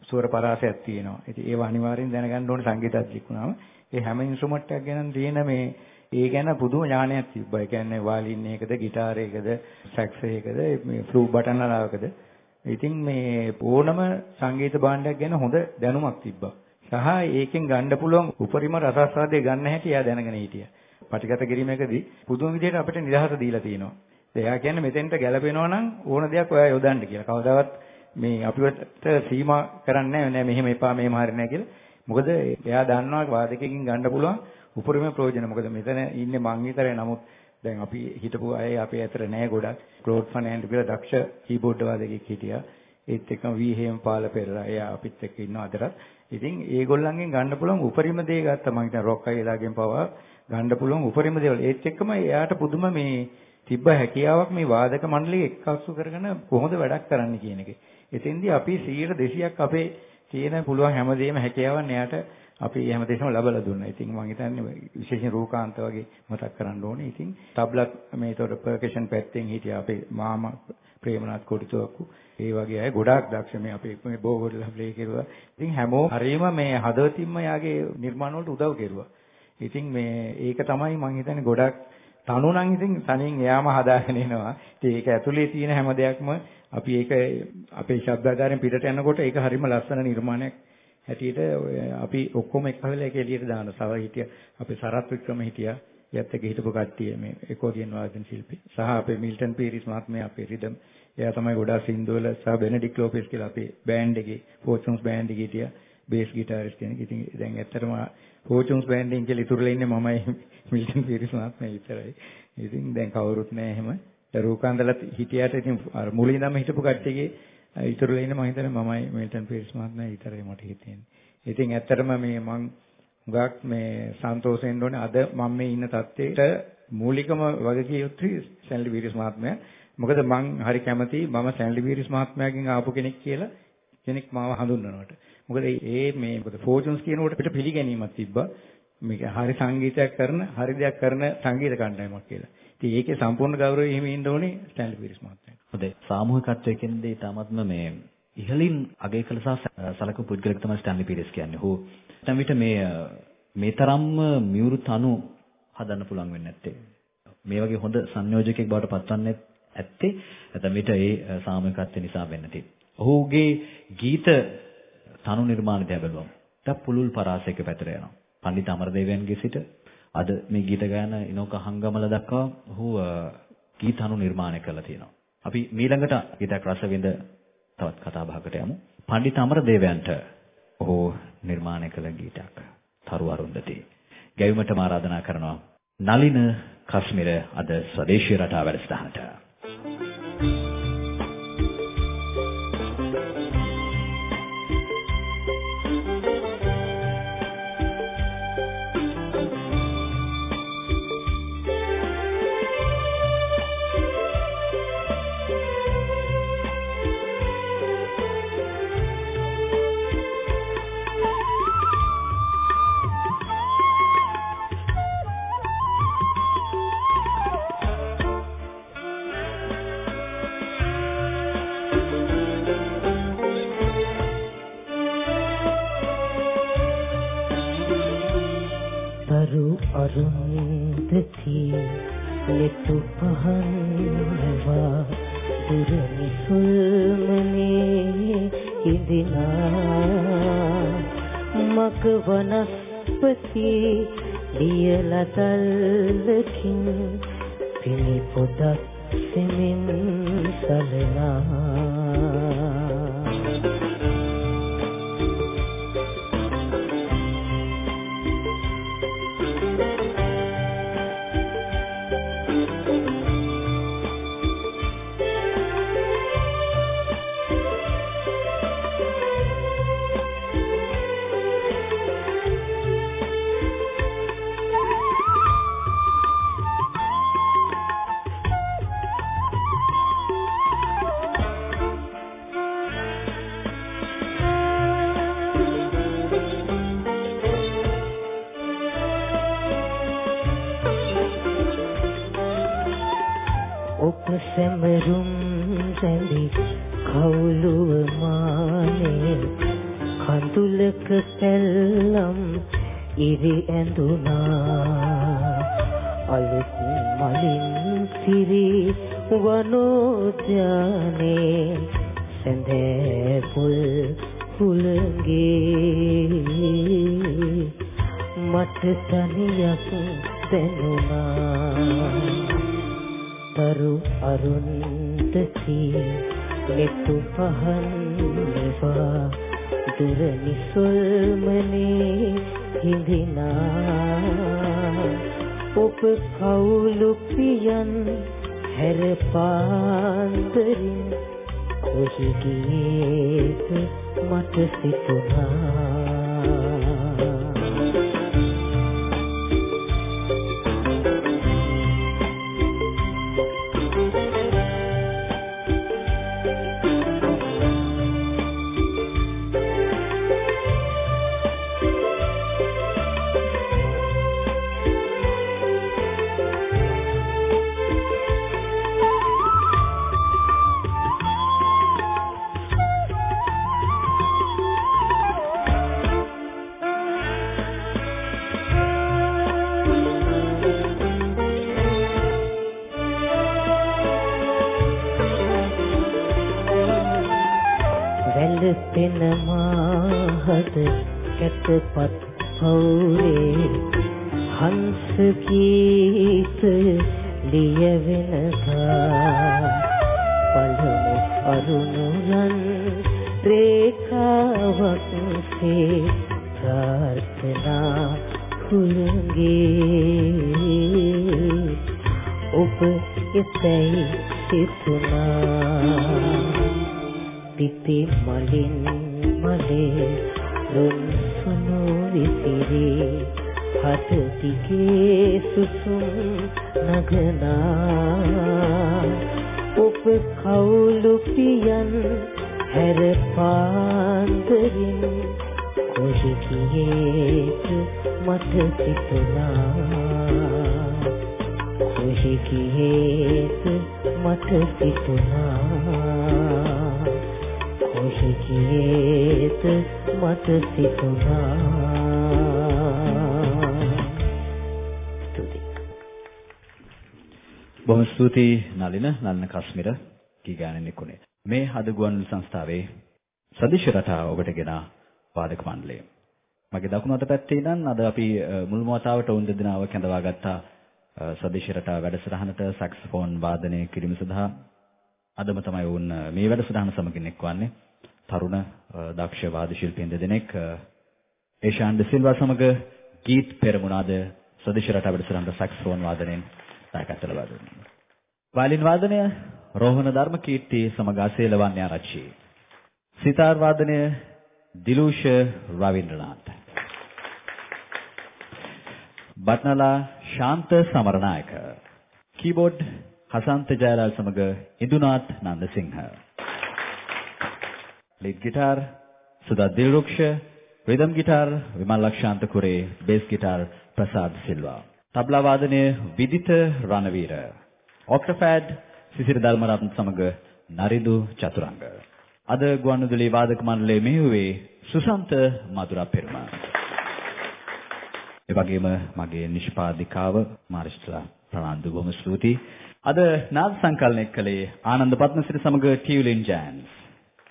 ස්වර පරාසයක් තියෙනවා. ඉතින් ඒව අනිවාර්යෙන් දැනගන්න ඕනේ සංගීතඥයෙක් වුණාම. ඒ හැම ඉන්ස්ට්‍රුමන්ට් එකක් ගැන තියෙන මේ ඒ ගැන පුදුම ඥානයක් තිබ්බා. ඒ කියන්නේ වයලින් එකද, গিitar එකද, සැක්ස් එකද, මේ ෆ්ලූට් බටන් අලාවකද. ඉතින් මේ ඕනම සංගීත භාණ්ඩයක් ගැන හොඳ දැනුමක් තිබ්බා. සහ ඒකෙන් ගන්න පුළුවන් උපරිම රසාස්වාදය ගන්න හැටි එයා දැනගෙන හිටියා. පටිගත කිරීමකදී පුදුම විදිහට අපිට නිදහස දීලා තියෙනවා. එයා කියන්නේ මෙතෙන්ට ගැලපෙනවා නම් ඕන දෙයක් ඔයා යොදන්න කියලා. කවදාවත් මේ අපිට සීමා කරන්නේ නැහැ මෙහෙම එපා මෙහෙම හරිනේ කියලා. මොකද එයා දන්නවා වාදකයෙන් ගන්න පුළුවන් උපරිම ප්‍රයෝජන. මොකද මෙතන ඉන්නේ මං විතරයි. නමුත් දැන් අපි හිටපු අය අපේ අතර නැහැ ගොඩක්. ක්ලෝඩ් ෆනෑන්ඩ් කියලා දක්ෂ කීබෝඩ් වාදකයෙක් හිටියා. ඒත් එක්කම වී හේම් පාල පෙරලා එයා අපිත් එක්ක ඉන්නවා අදටත්. ඉතින් ඒගොල්ලන්ගෙන් ගන්න පුළුවන් උපරිම දේ ගත්තා මම හිතන රොක් අයලාගෙන් පවා ගන්න පුළුවන් උපරිම දේවල්. ඒත් එක්කම එයාට පුදුම මේ තිබ්බ හැකියාවක් මේ වාදක මණ්ඩලයේ එක්කස්සු කරගෙන කොහොමද වැඩක් කරන්න කියන එක. එතෙන්දී අපි 100 200ක් අපේ තියෙන පුළුවන් හැමදේම හැකියාවන් එයාට අපි හැමදේම ලබලා දුන්නා. ඉතින් මම හිතන්නේ විශේෂයෙන් රූකාන්ත වගේ මතක් කරන්න ඕනේ. ඉතින් තබ්ලක් මේ ඒතකොට පර්කෂන් පැත්තෙන් හිටියා අපේ මාමා ප්‍රේමනාත් කොටිතෝක්කු ඒ වගේ අය ගොඩාක් දක්ෂ මේ අපේ මේ බෝගොඩලා ප්ලේ කෙරුවා. ඉතින් හැමෝම හරියම මේ හදවතින්ම යාගේ නිර්මාණ වලට උදව් කෙරුවා. ඉතින් මේ ඒක තමයි මම හිතන්නේ ගොඩක් තනු නම් ඉතින් තනියෙන් එයාම හදාගෙන එනවා. ඉතින් ඒක ඇතුලේ තියෙන හැම දෙයක්ම අපි ඒක අපේ ශබ්දාගාරයෙන් පිටට යනකොට ඒක හරිම ලස්සන නිර්මාණයක් හැටියට අපි ඔක්කොම එකවෙලා ඒක එළියට දාන සව හිටිය අපේ සරත් වික්‍රම හිටියා. යත් එක හිටපු කට්ටිය මේ එකෝඩියන් වාදන ශිල්පී. සහ අපේ මිල්ටන් පීරිස් මහත්මයා අපේ රිදම්. එයා තමයි ගොඩාක් සින්දුවල සහ බෙනඩික් ලෝපෙස් කියලා අපේ බෑන්ඩ් එකේ ෆෝචුන්ස් බෑන්ඩ් එකේ හිටියා. බේස් ගිටාරිස්ට් කෙනෙක්. ඉතින් දැන් ඇත්තටම ෆෝචුන්ස් බෑන්ඩ් එකෙන් කියලා ඉතුරුලා ඉන්නේ මමයි මිල්ටන් පීරිස් මහත්මයා විතරයි. ඉතින් දැන් කවුරුත් නැහැ එහෙම. රූකාන්දලත් හිටියට ඉතින් අර මුලින්දම හිටපු කට්ටියගේ ඉතුරුලා ඉන්නේ මම හිතන්නේ මමයි මිල්ටන් පීරිස් මහත්මයා විතරයි මට හිතෙන්නේ. ඉතින් ඇත්තටම මේ මං හුඟක් මේ සන්තෝෂෙන් ඕනේ අද මම මේ ඉන්න තත්ත්වයට මූලිකම වගකීම් යුත්තේ සැන්ලි වීරිස් මහත්මයා. මොකද මං හරි කැමතියි මම සැන්ලි වීරිස් මහත්මයාගෙන් ආපු කෙනෙක් කියලා කෙනෙක් මාව හඳුන්වනවට. මොකද ඒ මේ මොකද ෆෝචුන්ස් කියනකොට පිට පිළිගැනීමක් තිබ්බා. මේක හරි සංගීතයක් කරන හරි දෙයක් කරන සංගීත කණ්ඩායමක් කියලා. ඉතින් ඒකේ සම්පූර්ණ ගෞරවය එහෙම ඉන්න ඕනේ ස්ටැන්ලි පීරිස් මහත්මයාට. හොඳයි. සාමූහිකත්වය කියන දේ තාමත්ම මේ ඉහලින් අගය කළ සහ සලකපු පුද්ගලෙක් තමයි ස්ටැන්ලි පීරිස් කියන්නේ. ඔහු දැන් විට මේ මේ තරම්ම මියුරු තනු හදන්න පුළුවන් වෙන්නේ නැත්තේ. මේ වගේ හොඳ සංයෝජකයෙක් බවට පත්වන්නේ ඇත්තේ නැත්නම් විට ඒ සාමූහිකත්වය නිසා වෙන්නති. ඔහුගේ ගීත තනු නිර්මාණ දිහා බැලුවම තා පුළුල් පරාසයක පැතර යනවා. පණ්ඩිත අමරදේවයන්ගේ සිට අද මේ ගීත ගායන ඉනෝක හංගමල දක්වා ඔහු ගීත අනු නිර්මාණය කරලා තියෙනවා. අපි ඊළඟට ගීතයක් රස විඳ තවත් කතා බහකට යමු. පණ්ඩිත අමරදේවයන්ට ඔහු නිර්මාණය කළ ගීතයක් තරු අරුන්දති. ගැයුමට ආරාධනා කරනවා නලින කස්මිර අද ස්වදේශීය රටා වැඩසටහනට. හැර පාන්දරින් කොහි ගියේද මට සිතුනා පැත්තේ නම් අද අපි මුල්ම වතාවට උන් දෙදෙනාව කැඳවා ගත්තා සදිශ රටාව වැඩසටහනට සැක්සෆෝන් වාදනය කිරීම සඳහා අදම තමයි වුන් මේ වැඩසටහන සමගින් එක්වන්නේ. තරුණ දක්ෂ වාද්‍ය ශිල්පීන් දෙදෙනෙක් ඒෂාන් ඩ සිල්වා සමග ගීත් පෙරමුණාද සදිශ රටාව වැඩසටහනට සැක්සෆෝන් වාදනයෙන් දායකත්ව ලබා දුන්නා. වයලින් වාදනය රෝහණ ධර්මකීර්ති සමග අසේලවන්‍ය ආරච්චි. සිතාර් වාදනය දිලූෂ රවීන්ද්‍රනාත්. බටනලා ශාන්ත සමරනායක. කීබෝඩ් හසන්ත ජයලාල් සමග Indunath Nandasinghe. Lead guitar Sudath Dilruksha, rhythm guitar Wimal Lakshantha Kurey, bass guitar Prasad Silva. Tabla වාදනය විදිත රණවීර. ඔක්ටපැඩ් සිසිර ධර්මරත්න සමග නරිදු චතුරංග. අද ගුවන්විදුලි වාදක මණ්ඩලයේ මෙහෙයුවේ සුසන්ත මధుරා පෙරම. ඒ වගේම මගේ නිෂ්පාදිකාව මාරිස්ලා ප්‍රනාන්දු බොහොම ස්තුතියි. අද නාද සංකලනය කළේ ආනන්ද පත්මසිරි සමග ටියුලින් ජෑන්ස්.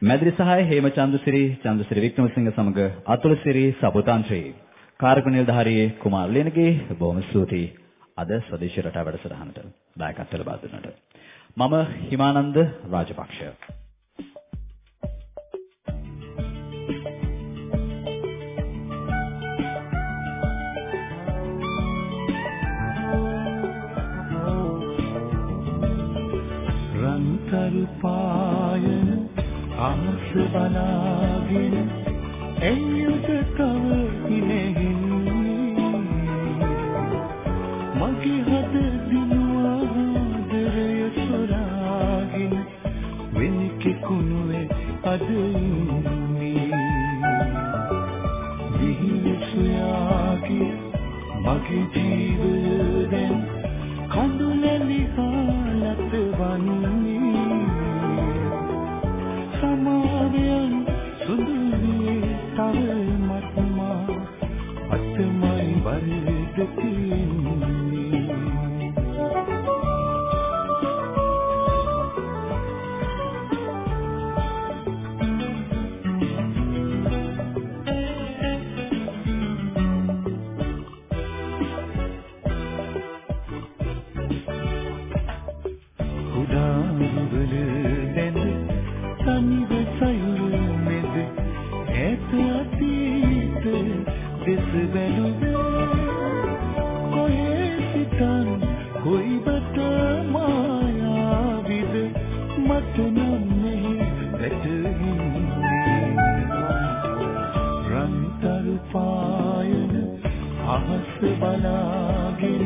මැදිරි සහාය හේමචන්ද්‍රසිරි චන්ද්‍රසිරි වික්‍රමසිංහ සමග අතුලසිරි සබුතාන්ත්‍රී. කාර්ක නිලධාරී කුමාර් ලේනගේ බොහොම ස්තුතියි. අද ස්වදේශී රටා වැඩසටහනට දායකත්ව ලබා දුන්නට. මම හිමානන්ද රාජපක්ෂ. පායන ආස බලාගෙන එයුද තව හිනෙහින්නේ මගේ හද දිනුවාදරය සොරාගෙන වෙනිකෙකුණුවේ අද ඉන්නේ වරද තියෙන්නේ බලාගෙන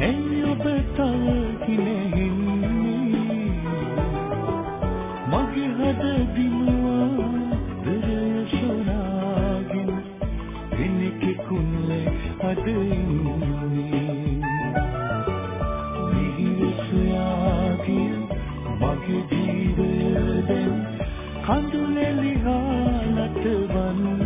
ඇයි ඔබ තව හිනෙහින්නේ මගේ හද දිනුවා දරය සොනාගෙන වෙනෙකෙකුන්ලේ හද ඉන්නේ. මිහිර සොයාගිය මගේ ජීවය දැන් කඳුලැලි හාලට වන්නේ.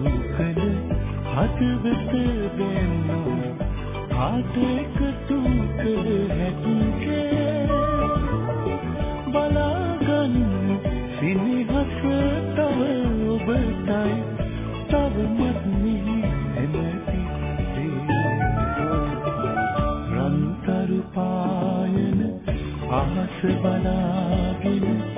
හදවත දෙන්නෝ කාට එකතු කළ හැකිගේ බලාගන්න සිනහස තව ඔබටයි තවමත් මිහි ඇමති රන්තරු පායන අහස බලාගෙන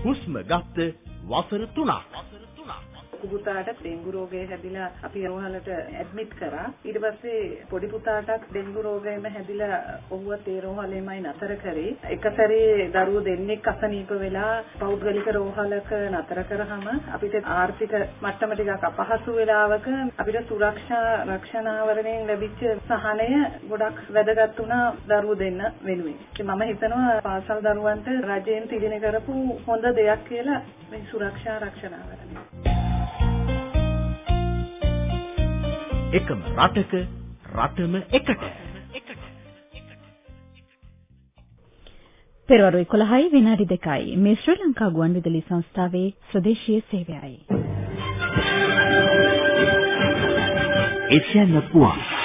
හුස්ම ගත්ත වසර 3ක්. පුතාට ඩෙන්ගු රෝගය හැදිලා අපි රෝහලට ඇඩ්මිට් කරා. ඊට පස්සේ පොඩි පුතාටත් ඩෙන්ගු රෝගයම හැදිලා ඔහුව තේ රෝහලෙමයි නතර කරේ. එක සැරේ දරුවෝ දෙන්නෙක් අසනීප වෙලා පෞද්ගලික රෝහලක නතර කරාම අපිට ආර්ථික මට්ටම ටිකක් අපහසු වෙලාවක අපිට සුරක්ෂා රක්ෂණාවරණයෙන් ලැබිච්ච සහනය ගොඩක් වැදගත් වුණා දරුවෝ දෙන්න වෙනුවෙන්. ඉතින් මම හිතනවා පාසල් දරුවන්ට රජයෙන් තිළින කරපු හොඳ දෙයක් කියලා මේ සුරක්ෂා රක්ෂණාවරණය. එකම රටක රටම එකට. පෙරවරු 11යි විනාඩි 2යි මේ ශ්‍රී ලංකා ගුවන්විදුලි සංස්ථාවේ ස්වදේශීය සේවයයි. එෂියන් පුවන්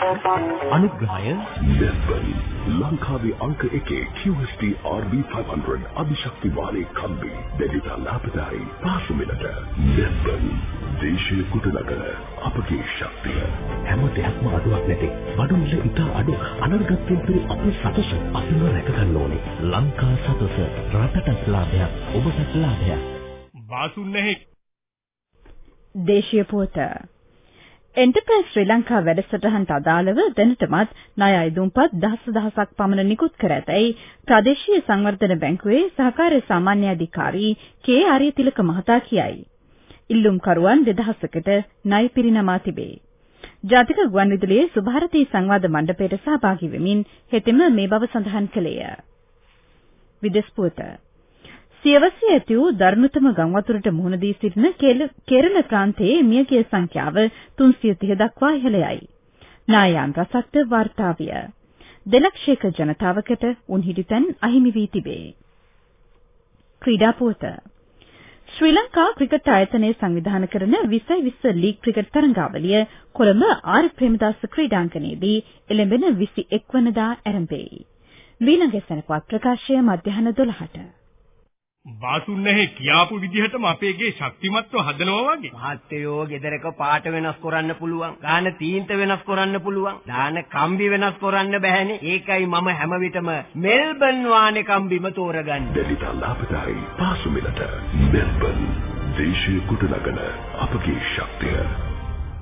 අනුග්‍රහය මෙල්බන් ලංකාවේ අංක 1 QST RB500 අධිශක්ති වාහනේ කම්බි දෙවිතා ලාභදායි පාසු මිලට මෙල්බන් දේශීය කුටනගර අපගේ ශක්තිය. හැම දෙයක්ම අඩුවක් නැති බඩු මිල ඉතා අඩු අනර්ගතයෙන් පිරි අපේ සතස අපිව රැක ගන්න ඕනේ. ලංකා සතස රටට ලාභයක් ඔබට ලාභයක්. වාසුන් නැහැ දේශීය පුවත එන්ටර්ප්‍රයිස් ශ්‍රී ලංකා වැඩසටහනට අදාළව දැනටමත් ණය අයදුම්පත් දහස් දහසක් පමණ නිකුත් කර ඇතැයි ප්‍රාදේශීය සංවර්ධන බැංකුවේ සහකාර සාමාන්‍ය අධිකාරී කේ ආර්යතිලක මහතා කියයි. ඉල්ලුම්කරුවන් 2000කට ණය පිරිනමා තිබේ. ජාතික ගුවන්විදුලියේ සුභාරතී සංවාද මණ්ඩපයට සහභාගී වෙමින් හෙතෙම මේ බව සඳහන් කළේය. විදෙස් පුවත සියවසේ ඇති වූ දරුණුතම ගංවතුරට මුහුණ දී සිටින කේරළ ප්‍රාන්තයේ මියගිය සංඛ්‍යාව 330 දක්වා ඉහළ යයි. නායයන් රසක්ද වාර්තා විය. දෙලක්ෂයක ජනතාවකට උන්හිටිතැන් අහිමි වී තිබේ. ක්‍රීඩා පුවත ශ්‍රී ලංකා ක්‍රිකට් ආයතනය සංවිධානය කරන 2020 ලීග් ක්‍රිකට් තරඟාවලිය කොළඹ ආර් ප්‍රේමදාස ක්‍රීඩාංගණයේදී එළඹෙන 21 වනදා ආරම්භයි. ඊළඟ සැනපත් ප්‍රකාශය මධ්‍යහන 12ට. වාසුන් නැහැ කියාපු විදිහටම අපේ ගේ ශක්තිමත්ව හදනවා වගේ. මහත්තයෝ ගෙදරක පාට වෙනස් කරන්න පුළුවන්. ගාන තීන්ත වෙනස් කරන්න පුළුවන්. දාන කම්බි වෙනස් කරන්න බෑනේ. ඒකයි මම හැම විටම මෙල්බන් වානේ කම්බිම තෝරගන්නේ. දෙලිතා ලාභදායි පාසු මිලට මෙල්බන් දේශීය කුටනගන අපගේ ශක්තිය.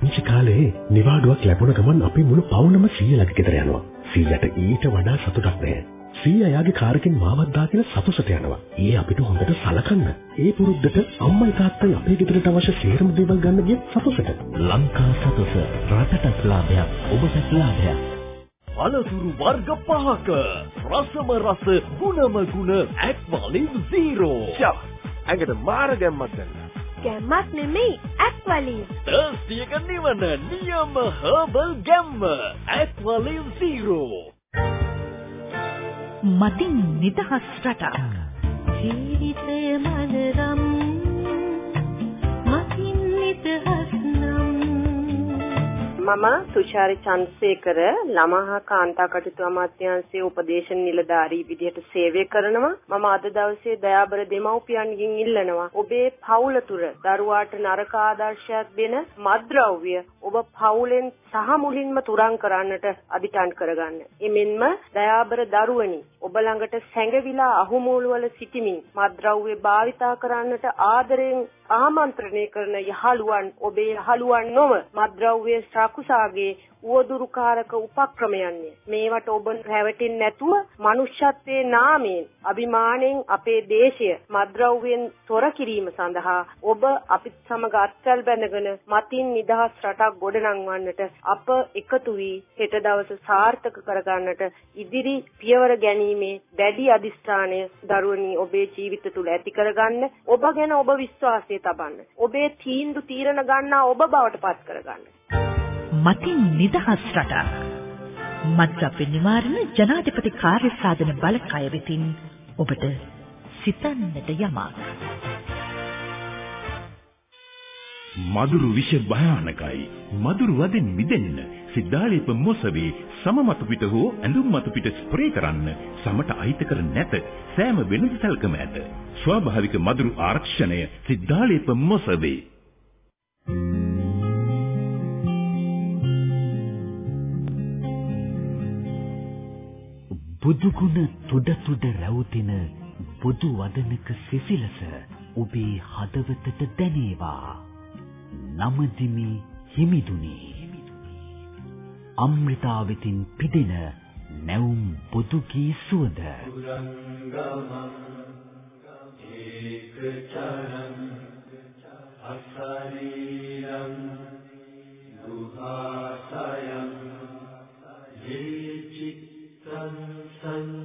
පුංචි කාලේ නිවාඩුවක් ලැබුණ ගමන් අපි මුළු පවුලම සීයාලගේ ගෙදර යනවා. සීයාට ඊට වඩා සතුටක් නැහැ. සීයා යාගේ කාරකින් මාවත් දාගෙන සතුටට යනවා. ඒ අපිට හොඳට සලකන්න. ඒ පුරුද්දට අම්මයි තාත්තයි අපේ ගෙදරට අවශ්‍ය සියලුම දේවල් ගන්න ගිය සතුටට. ලංකා සතුට රටට ලාභයක් ඔබට ලාභයක්. අලතුරු වර්ග පහක රසම රස ගුණම ගුණ ඇක්වලින් 0. ඇඟට මාර ගැම්මක් දැන්න. ගැම්මක් නෙමෙයි ඇක්වලින්. තර්ස්ටියක නිවන නියම හර්බල් ගැම්ම ඇක්වලින් 0. මතින් නිදහස් රටක් ජීවිතය මනරම් මතින් නිදහස් මම තුෂාරි චන්ද්‍රසේකර ළමා හා කාන්තා කටයුතු අමාත්‍යාංශයේ උපදේශන නිලධාරී විදිහට සේවය කරනවා. මම අද දවසේ දයාබර දෙමව්පියන්ගෙන් ඉල්ලනවා ඔබේ පවුල තුර දරුවාට නරක ආදර්ශයක් දෙන මත්ද්‍රව්‍ය ඔබ පවුලෙන් සහ මුලින්ම තුරන් කරන්නට අදිටන් කරගන්න. එමෙන්ම දයාබර දරුවනි ඔබ ළඟට සැඟවිලා අහුමුළු වල සිටිමින් මත්ද්‍රව්‍ය භාවිතා කරන්නට ආදරෙන් ආමන්ත්‍රණය කරන යහළුවන් ඔබේ යහළුවන් නොව මත්ද්‍රව්‍ය ශාකුසාගේ උවදුරුකාරක උපක්‍රමයන්ය. මේවට ඔබ රැවටෙන්නේ නැතුව මනුෂ්‍යත්වයේ නාමයෙන් අභිමාණයෙන් අපේ දේශය මද්ද්‍රව්‍යයෙන් තොර කිරීම සඳහා ඔබ අපිත් සමග අත්සල් බැඳගෙන මතින් නිදහස් රටක් ගොඩනංවන්නට අප එකතු වී හෙට දවස සාර්ථක කරගන්නට ඉදිරි පියවර ගැනීමේ දැඩි අදිස්ථානය දරුවනි ඔබේ ජීවිත තුළ ඇති කරගන්න ඔබ ගැන ඔබ විශ්වාසය තබන්න ඔබේ තීන්දුව තීරණ ගන්නා ඔබ බවට පත් කරගන්න මතින් නිදහස් රටක්. මත්ද්‍රව්‍ය නිවාරණ ජනාධිපති කාර්ය සාධන බලකය වෙතින් ඔබට සිතන්නට යමක්. මදුරු විෂ භයානකයි. මදුරු වදින් මිදෙන්න සිද්ධාලේප මොසවේ සම මතු පිට හෝ ඇඳුම් මතු පිට ස්ප්‍රේ කරන්න සමට අහිත කර නැත සෑම වෙනද සැලකම ඇත. ස්වාභාවික මදුරු ආරක්ෂණය සිද්ධාලේප මොසවේ. බුදුගුණ තුඩ තුඩ රැවුතින බුදු වදනක සිසිලස ඔබේ හදවතට දැනේවා. නමදිමි හිමිදුනි. අමෘතා වෙතින් පිදෙන නැවුම් බුදු කී සුවඳ. ඒක චරම් අසරීරම් දුහාසයම් time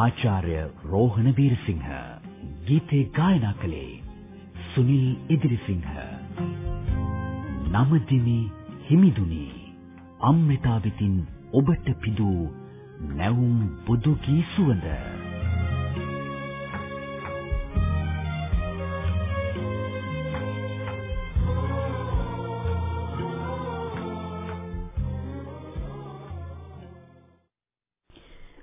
ආචාර්ය රෝහණ වීරසිංහ ගීතේ ගායනා කළේ සුනිල් ඉදිරිසිංහ. නමදිනි හිමිදුනි. අම්රිතා විතින් ඔබට පිදූ නැවුම් බුදු ගී සුවඳ.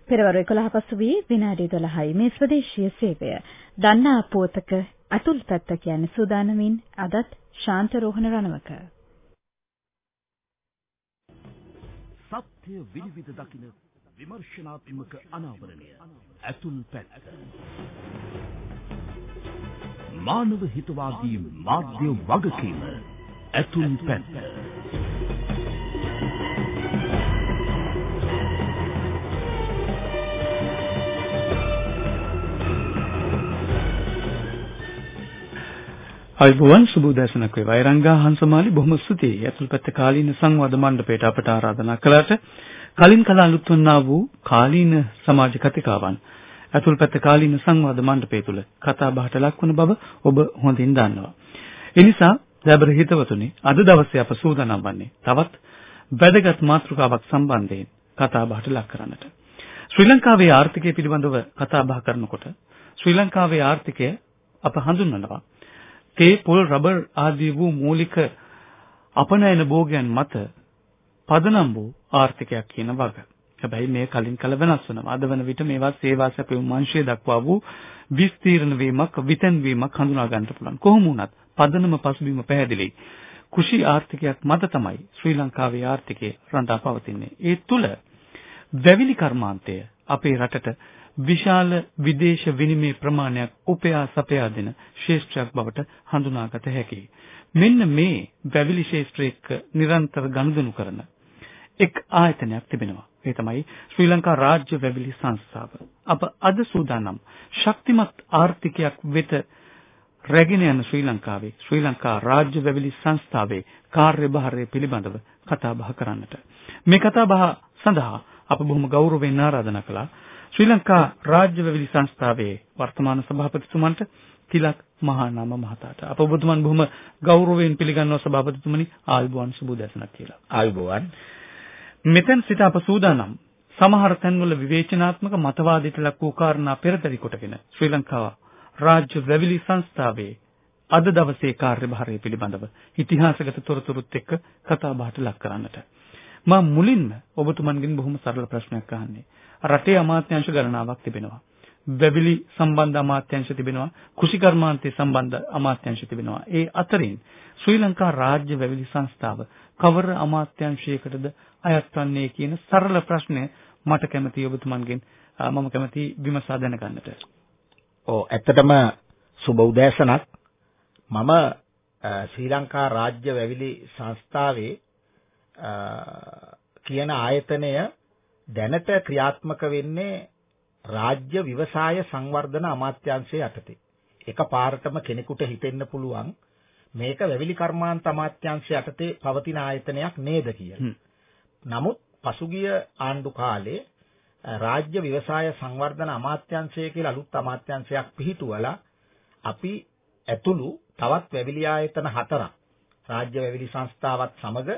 පෙරවරු 11 පසුවී විනාඩි 12යි මේ ස්වදේශීය සේවය. දන්නා පුවතක අතුල් පැත්ත කියන්නේ සූදානමින් අදත් ශාන්ත රෝහණ රණවක. සත්‍ය විනිවිද දකින විමර්ශනාත්මක අනාවරණය ඇතුල් පැත්ත. මානව හිතවාදී මාධ්‍ය වගකීම ඇතුල් පැත්ත. අයිබෝවන් සුබ උදෑසනක් වේවා. වෛරංගා හංසමාලි බොහොම ස්තුතියි. අතුල්පැත්ත කාලීන සංවාද මණ්ඩපයට අපට ආරාධනා කළාට කලින් කල අලුත් වන්නා වූ කාලීන සමාජ කතිකාවන් අතුල්පැත්ත කාලීන සංවාද මණ්ඩපය තුල කතා බහට ලක්වන බව ඔබ හොඳින් දන්නවා. ඒ නිසා දැබර හිතවතුනි අද දවසේ අප සූදානම් වන්නේ තවත් වැදගත් මාතෘකාවක් සම්බන්ධයෙන් කතා බහට ලක් කරන්නට. ශ්‍රී ලංකාවේ ආර්ථිකය පිළිබඳව කතා බහ කරනකොට ශ්‍රී ලංකාවේ ආර්ථිකය අප හඳුන්වනවා තේ පොල් රබර් ආදී වූ මූලික අපනයන භෝගයන් මත පදනම් වූ ආර්ථිකයක් කියන වග. හැබැයි මේ කලින් කල වෙනස් වෙනවා. අද වන විට මේවා සේවා සැපයුම් අංශය දක්වා වූ විස්තීර්ණ වීමක් විතන් වීමක් හඳුනා ගන්නට පුළුවන්. කොහොම වුණත් පදනම පසුබිම පැහැදිලි. කුෂි ආර්ථිකයක් මත තමයි ශ්‍රී ලංකාවේ ආර්ථිකය රඳා පවතින්නේ. ඒ තුල වැවිලි කර්මාන්තය අපේ රටට විශාල විදේශ විනිමය ප්‍රමාණයක් උපයා සපයා දෙන ශේෂ්ත්‍රයක් බවට හඳුනාගත හැකියි. මෙන්න මේ වැවිලි ශේෂ්ත්‍රය එක්ක නිරන්තර ගනුදෙනු කරන එක් ආයතනයක් තිබෙනවා. ඒ තමයි ශ්‍රී ලංකා රාජ්‍ය වැවිලි සංස්ථාව. අප අද සූදානම් ශක්තිමත් ආර්ථිකයක් වෙත රැගෙන යන ශ්‍රී ලංකාවේ ශ්‍රී ලංකා රාජ්‍ය වැවිලි සංස්ථාවේ කාර්යභාරය පිළිබඳව කතා බහ කරන්නට. මේ කතා බහ සඳහා අප බොහොම ගෞරවයෙන් ආරාධනා කළා ශ්‍රී ලංකා රාජ්‍ය වැවිලි සංස්ථාවේ වර්තමාන සභාපතිතුමන්ට තිලක් මහානාම මහතාට අප ඔබතුමන් බොහොම ගෞරවයෙන් පිළිගන්නවා සභාපතිතුමනි ආයුබෝවන් සුබ දැසනක් කියලා. ආයුබෝවන්. මෙතෙන් සිට අප සූදානම් සමහර තැන්වල විවේචනාත්මක මතවාදයට ලක් වූ කාරණා පෙරදරි කොටගෙන ශ්‍රී ලංකා රාජ්‍ය වැවිලි සංස්ථාවේ අද දවසේ කාර්යභාරය පිළිබඳව ඉතිහාසගත තොරතුරුත් එක්ක කතා බහට ලක් කරන්නට. මා මුලින්ම ඔබතුමන්ගෙන් බොහොම සරල ප්‍රශ්නයක් අහන්නේ. රටේ අමාත්‍යාංශ ගණනාවක් තිබෙනවා. වැවිලි සම්බන්ධ අමාත්‍යාංශ තිබෙනවා. කෘෂිකර්මාන්තය සම්බන්ධ අමාත්‍යාංශ තිබෙනවා. ඒ අතරින් ශ්‍රී ලංකා රාජ්‍ය වැවිලි සංස්ථාව කවර අමාත්‍යාංශයකටද අයත් වන්නේ කියන සරල ප්‍රශ්නය මට කැමතියි ඔබතුමන්ගෙන් මම කැමති විමසා දැනගන්නට. ඔව් ඇත්තටම සුබ උදෑසනක් මම ශ්‍රී ලංකා රාජ්‍ය වැවිලි සංස්ථාවේ කියන ආයතනය දැනට ක්‍රියාත්මක වෙන්නේ රාජ්‍ය ව්‍යවසාය සංවර්ධන අමාත්‍යාංශය යටතේ. එක පාරටම කෙනෙකුට හිතෙන්න පුළුවන් මේක වැවිලි කර්මාන්ත අමාත්‍යාංශය යටතේ පවතින ආයතනයක් නේද කියලා. නමුත් පසුගිය ආණ්ඩු කාලේ රාජ්‍ය ව්‍යවසාය සංවර්ධන අමාත්‍යාංශය කියලා අලුත් අමාත්‍යාංශයක් පිහිටුවලා අපි ඇතුළු තවත් වැවිලි ආයතන හතරක් රාජ්‍ය වැවිලි සංස්ථාවත් සමග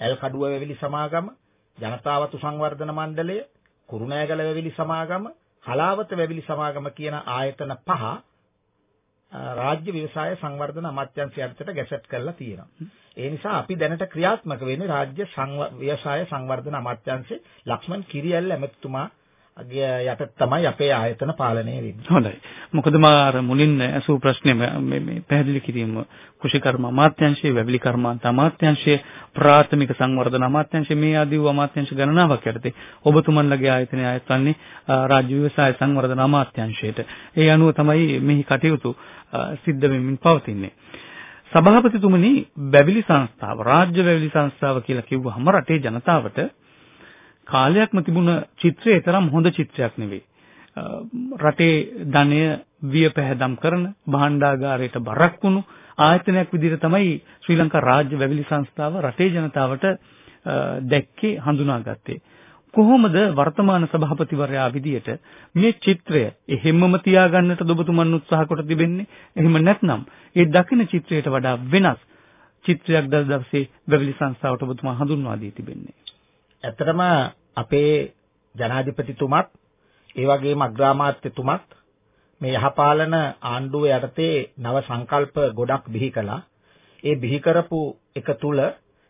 ඇල්කඩුව වැවිලි සමාගම ජනතාවතු සංවර්ධන මණ්ඩලය, කුරුණෑගල වැවිලි සමාගම, හලාවත වැවිලි සමාගම කියන ආයතන පහ රාජ්‍ය ව්‍යවසාය සංවර්ධන අමාත්‍යාංශය යටතට ගැසට් කරලා තියෙනවා. ඒ නිසා අපි දැනට ක්‍රියාත්මක වෙන්නේ රාජ්‍ය ව්‍යවසාය සංවර්ධන අමාත්‍යාංශයේ ලක්ෂ්මන් කිරියල්ල ඇමතුමා යටත් තමයි අපේ ආයතන පාලනය වෙන්නේ. හොඳයි. මොකද මා අර මුලින් ඇසූ ප්‍රශ්නේ මේ මේ පැහැදිලි කිරීම කුෂිකර්ම අමාත්‍යාංශයේ, වැවිලි කර්මාන්ත අමාත්‍යාංශයේ, ප්‍රාථමික සංවර්ධන අමාත්‍යාංශයේ මේ ආදී වූ අමාත්‍යාංශ ගණනාවක් යටතේ ඔබතුමන්ලගේ ආයතනය ආයත් වන්නේ රාජ්‍ය ව්‍යවසාය සංවර්ධන අමාත්‍යාංශයට. ඒ අනුව තමයි මෙහි කටයුතු සිද්ධ වෙමින් පවතින්නේ. සභාපතිතුමනි වැවිලි සංස්ථාව රාජ්‍ය වැවිලි සංස්ථාව කියලා කිව්වහම රටේ ජනතාවට කාලයක්ම තිබුණ චිත්‍රය තරම් හොඳ චිත්‍රයක් නෙවෙයි. රටේ ධනය විය පැහැදම් කරන භාණ්ඩාගාරයට බරක් වුණු ආයතනයක් විදිහට තමයි ශ්‍රී ලංකා රාජ්‍ය වැවිලි සංස්ථාව රටේ ජනතාවට දැක්කේ හඳුනාගත්තේ. කොහොමද වර්තමාන සභාපතිවරයා විදියට මේ චිත්‍රය එහෙම්මම තියාගන්නට ඔබතුමන් උත්සාහ කොට තිබෙන්නේ? එහෙම නැත්නම් ඒ දකින චිත්‍රයට වඩා වෙනස් චිත්‍රයක් දර දවසේ වැවිලි සංස්ථාවට ඔබතුමා හඳුන්වා දී තිබෙන්නේ? ඇත්තටම අපේ ජනාධිපතිතුමත් ඒ වගේම අග්‍රාමාත්‍යතුමත් මේ යහපාලන ආණ්ඩුව යටතේ නව සංකල්ප ගොඩක් බිහි කළා. ඒ බිහි කරපු එක තුල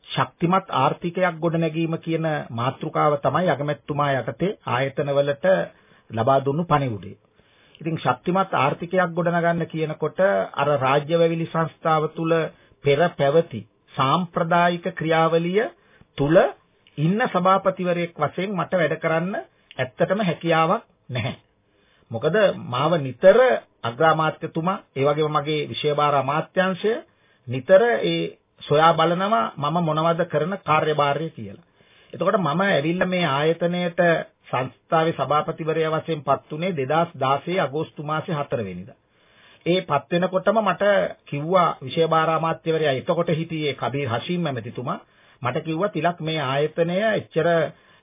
ශක්තිමත් ආර්ථිකයක් ගොඩනැගීම කියන මාතෘකාව තමයි අගමැතිතුමා යටතේ ආයතනවලට ලබා දුන්නු පණිවුඩය. ඉතින් ශක්තිමත් ආර්ථිකයක් ගොඩනගන්න කියනකොට අර රාජ්‍ය වැවිලි සංස්ථාව තුල පෙර පැවති සාම්ප්‍රදායික ක්‍රියාවලිය තුල ඉන්න සභාපතිවරයෙක් වශයෙන් මට වැඩ කරන්න ඇත්තටම හැකියාවක් නැහැ. මොකද මාව නිතර අග්‍රාමාත්‍යතුමා ඒ වගේම මගේ විෂයභාර අමාත්‍යාංශය නිතර ඒ සොයා බලනවා මම මොනවද කරන කාර්යභාරය කියලා. එතකොට මම ඇවිල්ලා මේ ආයතනයට සංස්ථාවේ සභාපතිවරයා වශයෙන් පත් වුණේ 2016 අගෝස්තු මාසේ 4 වෙනිදා. ඒ පත් වෙනකොටම මට කිව්වා විෂයභාර අමාත්‍යවරයා එතකොට හිටියේ කබීර් හෂීම් ඇමතිතුමා මට කිව්වා තිලක් මේ ආයතනය එච්චර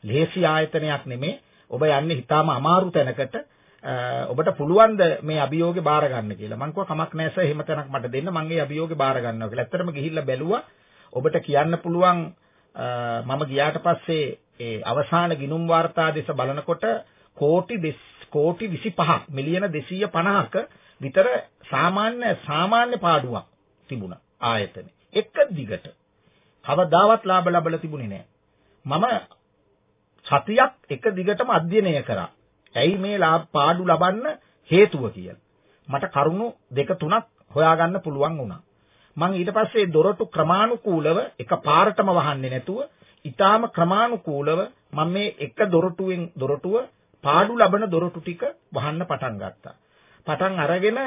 ලේසි ආයතනයක් නෙමේ. ඔබ යන්නේ හිතාම අමාරු තැනකට. ඔබට පුළුවන්ද මේ අභියෝගේ බාර ගන්න කියලා. මං කිව්වා කමක් නැහැ සර් එහෙම තැනක් මට දෙන්න මං ඒ අභියෝගේ බාර ගන්නවා කියලා. ඇත්තටම ගිහිල්ලා බැලුවා. ඔබට කියන්න පුළුවන් මම ගියාට පස්සේ ඒ අවසාන ගිනුම් වාර්තා දෙස බලනකොට කෝටි කෝටි 25ක් මිලියන 250ක විතර සාමාන්‍ය සාමාන්‍ය පාඩුවක් තිබුණා ආයතනේ. එක දිගට. කවදාවත් ලාභ ලැබලා තිබුණේ නැහැ. මම සතියක් එක දිගටම අධ්‍යයනය කරා. ඇයි මේ ලාභ පාඩු ලබන්න හේතුව කියලා. මට කරුණු දෙක තුනක් හොයාගන්න පුළුවන් වුණා. මම ඊට පස්සේ දොරටු ක්‍රමානුකූලව එක පාරටම වහන්නේ නැතුව ඊටාම ක්‍රමානුකූලව මම මේ එක දොරටුවෙන් දොරටුව පාඩු ලබන දොරටු ටික වහන්න පටන් ගත්තා. පටන් අරගෙන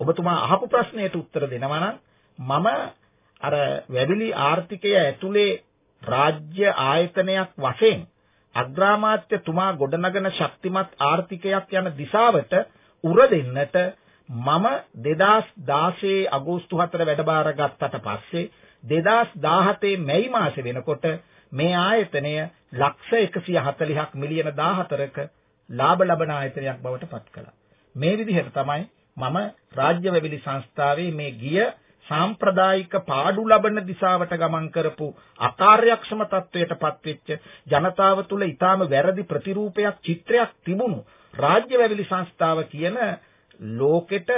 ඔබතුමා අහපු ප්‍රශ්නයට උත්තර දෙනවා නම් මම අර වැවිලි ආර්ථිකය ඇතුලේ රාජ්‍ය ආයතනයක් වශයෙන් අග්‍රාමාත්‍යතුමා ගොඩනගන ශක්තිමත් ආර්ථිකයක් යන දිශාවට උර දෙන්නට මම 2016 අගෝස්තු 4 වැඩබාර ගත්තට පස්සේ 2017 මැයි මාසේ වෙනකොට මේ ආයතනය ලක්ෂ 140ක් මිලියන 14ක ලාභ ලබන ආයතනයක් බවට පත් කළා. මේ විදිහට තමයි මම රාජ්‍ය වැවිලි සංස්ථාවේ මේ ගිය සාම්ප්‍රදායික පාඩු ලබන දිශාවට ගමන් කරපු අකාර්යක්ෂම තත්වයටපත් වෙච්ච ජනතාව තුළ ඊටාම වැරදි ප්‍රතිරූපයක් චිත්‍රයක් තිබුණු රාජ්‍ය වැවිලි සංස්ථාව කියන ලෝකෙට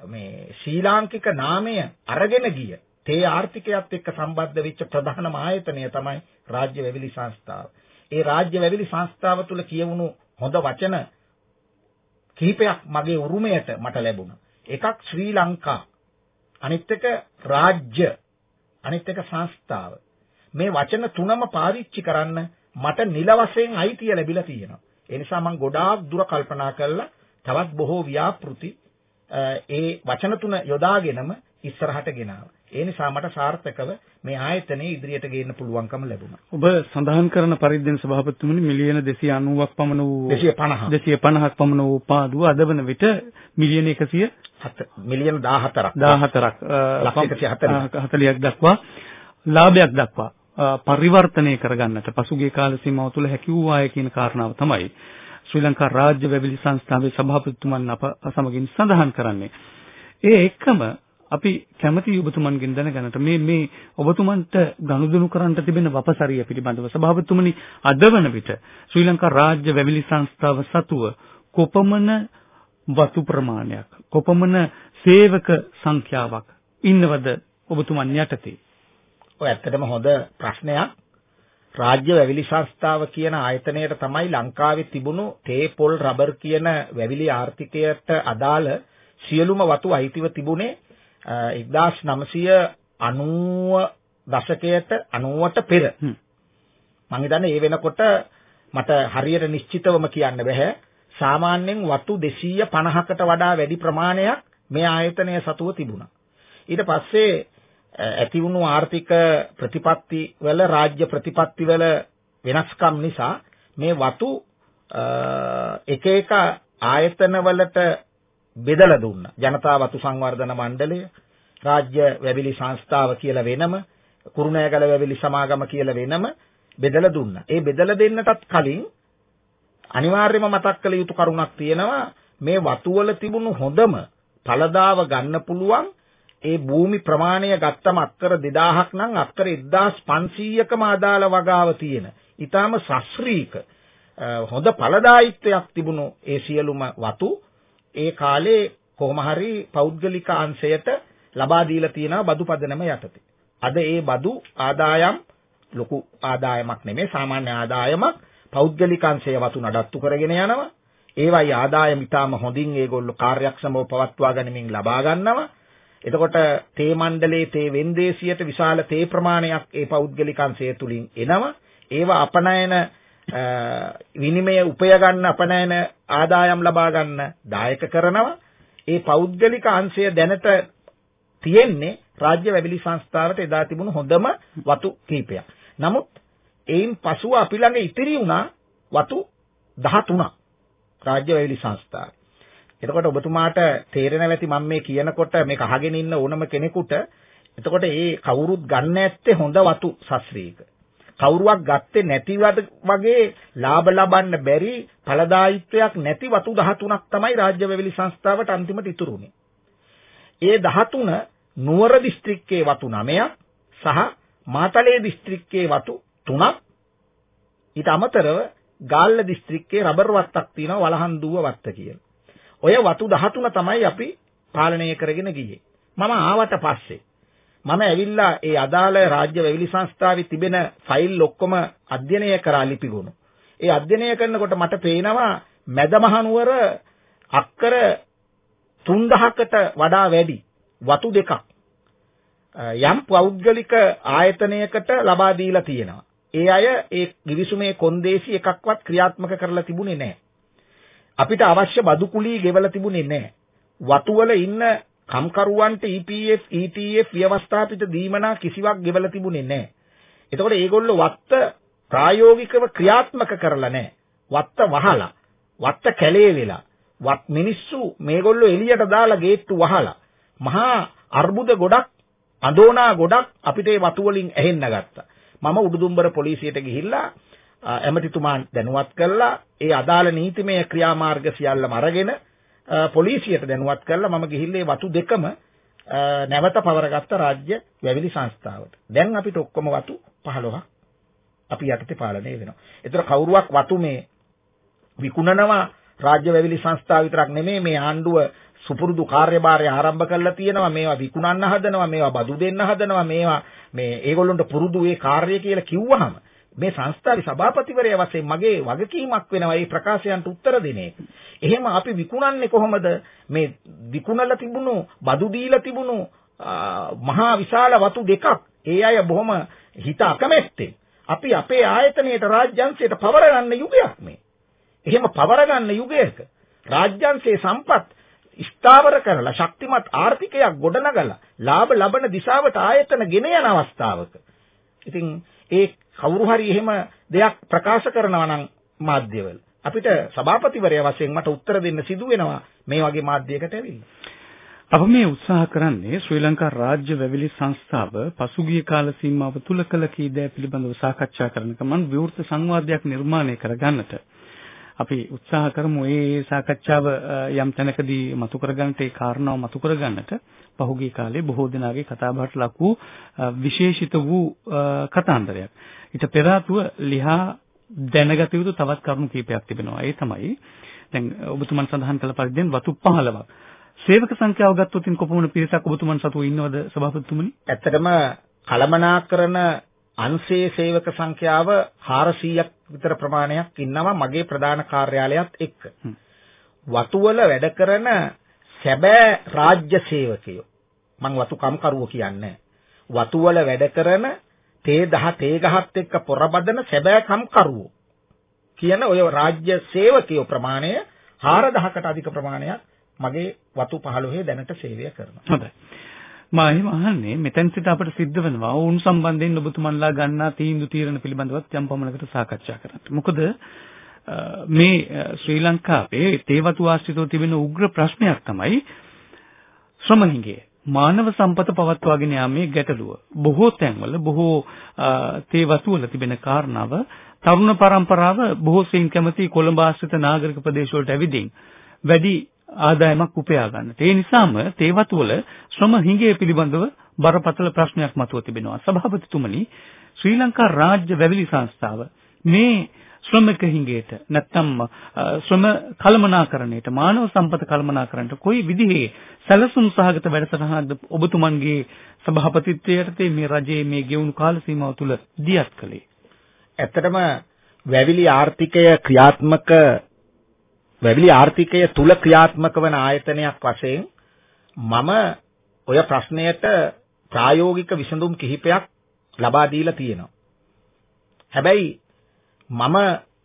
මේ ශ්‍රී ලාංකික නාමය අරගෙන ගිය තේ ආර්ථිකයත් එක්ක සම්බන්ධ වෙච්ච ප්‍රධානම ආයතනය තමයි රාජ්‍ය වැවිලි සංස්ථාව. ඒ රාජ්‍ය වැවිලි සංස්ථාව තුළ කියවුණු හොඳ වචන කිහිපයක් මගේ උරුමයට මට ලැබුණා. එකක් ශ්‍රී ලංකා අනිත් එක රාජ්‍ය අනිත් එක සංස්ථාව මේ වචන තුනම පාවිච්චි කරන්න මට නිල වශයෙන් අයිතිය ලැබිලා තියෙනවා ඒ නිසා මම ගොඩාක් දුර කල්පනා කළා තවත් බොහෝ ව්‍යාපෘති ඒ වචන තුන යොදාගෙනම ඉස්සරහට ගෙනාවා. ඒ නිසා මට සාර්ථකව මේ ආයතනය ඉදිරියට ගේන්න පුළුවන්කම ලැබුණා. ඔබ සඳහන් කරන පරිද්දෙන් සභාපතිතුමනි මිලියන 290ක් පමණ වූ 250 250ක් පමණ වූ පාඩුව අද වන විට මිලියන 100 මිලියන 14ක් 14ක් 40ක් දක්වා ලාභයක් දක්වා පරිවර්තනය කරගන්නට පසුගිය කාල සීමාව තුළ හැකි වූ ආය කියන කාරණාව තමයි ශ්‍රී ලංකා රාජ්‍ය වැවිලි සංස්ථාවේ සභාපතිතුමන් අප සමගින් සඳහන් කරන්නේ. ඒ එක්කම අපි කැමති ඔබතුමන්ගෙන් දැනගන්නට මේ මේ ඔබතුමන්ට ගනුදෙනු කරන්නට තිබෙන වපසරිය පිළිබඳව සභාපතිතුමනි අද වන විට ශ්‍රී ලංකා රාජ්‍ය වැවිලි සංස්ථාව සතුව කොපමණ වතු ප්‍රමාණයක් කොපමණ සේවක සංඛ්‍යාවක් ඉන්නවද ඔබතුමන් යටතේ? ඔය ඇත්තටම හොඳ ප්‍රශ්නයක්. රාජ්‍ය වැවිලි සංස්ථාව කියන ආයතනයට තමයි ලංකාවේ තිබුණු තේ පොල් රබර් කියන වැවිලි ආර්ථිකයට අදාළ සියලුම වතු අයිතිව තිබුණේ 1990 දශකයට 90ට පෙර. මම හිතන්නේ ඒ වෙනකොට මට හරියට නිශ්චිතවම කියන්න බෑ. සාමාන්‍යයෙන් වතු 250කට වඩා වැඩි ප්‍රමාණයක් මේ ආයතනය සතුව තිබුණා. ඊට පස්සේ ඇති වුණු ආර්ථික ප්‍රතිපත්ති වල රාජ්‍ය ප්‍රතිපත්ති වල වෙනස්කම් නිසා මේ වතු එක එක ආයතන වලට බෙදලා දුන්නා. ජනතා වතු සංවර්ධන මණ්ඩලය, රාජ්‍ය වැවිලි සංස්ථාව කියලා වෙනම, කුරුණෑගල වැවිලි සමාගම කියලා වෙනම බෙදලා දුන්නා. ඒ බෙදලා දෙන්නටත් කලින් අනිවාර්යයෙන්ම මතක් කළ යුතු කරුණක් තියෙනවා මේ වතු වල තිබුණු හොඳම පළදාව ගන්න පුළුවන් ඒ භූමි ප්‍රමාණය ගත්තම අක්කර 2000ක් නම් අක්කර 1500කම අදාළ වගාව තියෙන. ඊටාම ශාස්ත්‍රීක හොඳ ඵලදායීත්වයක් තිබුණු ඒ සියලුම වතු ඒ කාලේ කොහොම හරි පෞද්ගලික අංශයට ලබා දීලා තියෙනවා බදු පදනම යටතේ. අද ඒ බදු ආදායම් ලොකු ආදායමක් නෙමෙයි සාමාන්‍ය ආදායමක් පෞද්ගලික අංශය වතු නඩත්තු කරගෙන යනවා. ඒවයි ආදායම ඊටාම හොඳින් ඒගොල්ලෝ කාර්යක්ෂමව පවත්වා ගනිමින් ලබා ගන්නවා. එතකොට තේ මණ්ඩලයේ තේ වෙන්දේසියට විශාල තේ ප්‍රමාණයක් ඒ පෞද්ගලික අංශය තුලින් එනවා. ඒවා අපනයන විනිමය උපය ගන්න අපනයන ආදායම් ලබා ගන්න දායක කරනවා. ඒ පෞද්ගලික අංශය දැනට තියෙන්නේ රාජ්‍ය වැවිලි සංස්ථාවට එදා තිබුණු හොඳම වතු කීපයක්. නමුත් ඒයින් පසුව අපි ළඟ ඉතිරි වුණා වතු 13ක් රාජ්‍ය වැවිලි සංස්ථාවේ. එතකොට ඔබතුමාට තේරෙනවා ඇති මම මේ කියනකොට මේක අහගෙන ඉන්න ඕනම කෙනෙකුට එතකොට ඒ කවුරුත් ගන්න ඇත්තේ හොඳ වතු ශස්ත්‍රීක. කවුරුවක් ගත්තේ නැති වගේ ලාභ ලබන්න බැරි ඵලදායීත්වයක් නැති වතු 13ක් තමයි රාජ්‍ය වැවිලි සංස්ථාවට අන්තිමට ඉතුරු වුනේ. ඒ 13 නුවර දිස්ත්‍රික්කයේ වතු 9ක් සහ මාතලේ දිස්ත්‍රික්කයේ වතු 3ක් ඊට අමතරව ගාල්ල දිස්ත්‍රික්කයේ රබර් වත්තක් තියෙනවා වලහන්දුව වත්ත කියලා. ඔය වතු 13 තමයි අපි පාලනය කරගෙන ගියේ. මම ආවට පස්සේ මම ඇවිල්ලා ඒ අදාළ රාජ්‍ය වැවිලි සංස්ථාවේ තිබෙන ෆයිල් ඔක්කොම අධ්‍යයනය කරා ලිපිගුණ. ඒ අධ්‍යයනය කරනකොට මට පේනවා මැදමහනුවර අක්කර 3000කට වඩා වැඩි වතු දෙකක් යම් පෞද්ගලික ආයතනයකට ලබා දීලා තියෙනවා. ඒ අය ඒ ගිවිසුමේ කොන්දේසි එකක්වත් ක්‍රියාත්මක කරලා තිබුණේ නැහැ. අපිට අවශ්‍ය බදු කුලී ගෙවලා තිබුණේ නැහැ. වතුවල ඉන්න කම්කරුවන්ට EPF ETF ව්‍යවස්ථාපිත දීමනා කිසිවක් ගෙවලා තිබුණේ නැහැ. එතකොට මේගොල්ලෝ වත්ත ප්‍රායෝගිකව ක්‍රියාත්මක කරලා නැහැ. වත්ත වහලා, වත්ත කැලේ වෙලා, වත් මිනිස්සු මේගොල්ලෝ එළියට දාලා ගේට්ටු වහලා මහා අර්බුද ගොඩක් අඳෝනා ගොඩක් අපිට මේ වතු වලින් ඇහෙන්න ගත්තා. මම උඩුදුම්බර පොලිසියට ගිහිල්ලා ඇමතිතුමාන් දැනුවත් කළා ඒ අදාළ නීතිමය ක්‍රියාමාර්ග සියල්ලම අරගෙන පොලිසියට දැනුවත් කළා මම ගිහිල්ලා වතු දෙකම නැවත පවරගත්ත රාජ්‍ය වැවිලි සංස්ථාවට. දැන් අපිට ඔක්කොම වතු 15ක් අපි යටතේ පාලනය වෙනවා. ඒතර කවුරුවක් වතු මේ විකුණනවා රාජ්‍ය වැවිලි සංස්ථාව විතරක් නෙමෙයි මේ ආණ්ඩුව සුපුරුදු කාර්යභාරය ආරම්භ කරලා තියෙනවා මේවා විකුණන්න හදනවා මේවා බදු දෙන්න හදනවා මේවා මේ ඒගොල්ලොන්ට පුරුදු ඒ කාර්යය කියලා කිව්වහම මේ සංස්ථාවේ සභාපතිවරයා වශයෙන් මගේ වගකීමක් වෙනවා මේ ප්‍රකාශයන්ට උත්තර දෙන එක. එහෙම අපි විකුණන්නේ කොහොමද? මේ විකුණලා තිබුණු බදු දීලා තිබුණු මහා විශාල වතු දෙකක් ඒ අය බොහොම හිත අකමැත්තෙන් අපි අපේ ආයතනයේට රාජ්‍යංශයට පවර ගන්න යුගයක් මේ. එහෙම පවර ගන්න යුගයක රාජ්‍යංශයේ සම්පත් ස්ථාවර කරලා ශක්තිමත් ආර්ථිකයක් ගොඩනගලා ලාභ ලබන දිශාවට ආයතන ගෙන යන අවස්ථාවක. ඉතින් ඒ කවුරු හරි එහෙම දෙයක් ප්‍රකාශ කරනවා නම් මාධ්‍යවල අපිට සභාපතිවරයා වශයෙන් මට උත්තර දෙන්න සිදු වෙනවා මේ වගේ මාධ්‍යයකට ඇවිල්ලා. අප මේ උත්සාහ කරන්නේ ශ්‍රී ලංකා රාජ්‍ය වැවිලි සංස්ථාව පසුගිය කාල සීමාව තුල කළ කී දෑ පිළිබඳව සාකච්ඡා කරන ගමන් විවෘත සංවාදයක් නිර්මාණය කරගන්නට. අපි උත්සාහ කරමු මේ සාකච්ඡාව යම් තැනකදී මතු කරගන්නට ඒ කාරණාව මතු කරගන්නට පහුගිය කාලේ බොහෝ දෙනාගේ කතාබහට ලක් වූ විශේෂිත වූ කතාන්දරයක්. ඊට පෙර ආතුව ලිහා දැනගත යුතු තවත් කරුණු කීපයක් තිබෙනවා. ඒ තමයි දැන් ඔබතුමන් සඳහන් කළ පරිද්දෙන් වතු 15ක්. සේවක සංඛ්‍යාව ගත්තොත් කොපමණ පිරිසක් ඔබතුමන් සතුව ඉන්නවද සභාපතිතුමනි? ඇත්තටම කලමනාකරන අංශයේ සේවක සංඛ්‍යාව 400ක් විතර ප්‍රමාණයක් ඉන්නවා මගේ ප්‍රධාන කාර්යාලයත් එක්ක. වතුවල වැඩ කරන සැබෑ රාජ්‍ය සේවකයෝ මං වතු කම්කරුවෝ කියන්නේ වතුවල වැඩ කරන තේ දහ තේ ගහත් එක්ක පොරබදන සැබෑ කම්කරුවෝ කියන ඔය රාජ්‍ය සේවකයෝ ප්‍රමාණය 4000කට අධික ප්‍රමාණයක් මගේ වතු 15 දැනට සේවය කරනවා. හොඳයි. මා එහෙම අහන්නේ මෙතෙන් සිට අපිට සිද්ධ වෙනවා වුන් සම්බන්ධයෙන් ඔබතුමන්ලා ගන්නා තීන්දුව තීරණ පිළිබඳවත් යම් පමණකට සාකච්ඡා කරන්න. මොකද මේ ශ්‍රී ලංකාවේ තේවතු ආශ්‍රිතව තිබෙන උග්‍ර ප්‍රශ්නයක් තමයි ශ්‍රමහිඟය. මානව සම්පත පවත්වාගෙන යාමේ ගැටලුව. බොහෝ තැන්වල බොහෝ තේවතු වල තිබෙන කාරණාව තරුණ පරම්පරාව බොහෝ සෙයින් කැමති කොළඹ ආශ්‍රිත නාගරික ප්‍රදේශ වලට ඇවිදින් වැඩි ආදායමක් උපයා ගන්නට. ඒ නිසාම තේවතු වල ශ්‍රම හිඟය පිළිබඳව බරපතල ප්‍රශ්නයක් මතුව තිබෙනවා. සභාපතිතුමනි ශ්‍රී ලංකා රාජ්‍ය වැවිලි සංස්ථාව මේ ශ්‍රමික හිඟයට නැත්නම් ශ්‍රම කළමනාකරණයට මානව සම්පත කළමනාකරණයට කොයි විදිහේ සැලසුම් සහගත වැඩසටහනක්ද ඔබතුමන්ගේ සභාපතිත්වයට මේ රජයේ මේ ගෙවුණු කාල සීමාව තුළ දියත් කළේ ඇත්තටම වැවිලි ආර්ථිකය ක්‍රියාත්මක වැවිලි ආර්ථිකය තුල ක්‍රියාත්මක වන ආයතනයක් වශයෙන් මම ඔය ප්‍රශ්නයට ප්‍රායෝගික විසඳුම් කිහිපයක් ලබා දීලා තියෙනවා. හැබැයි මම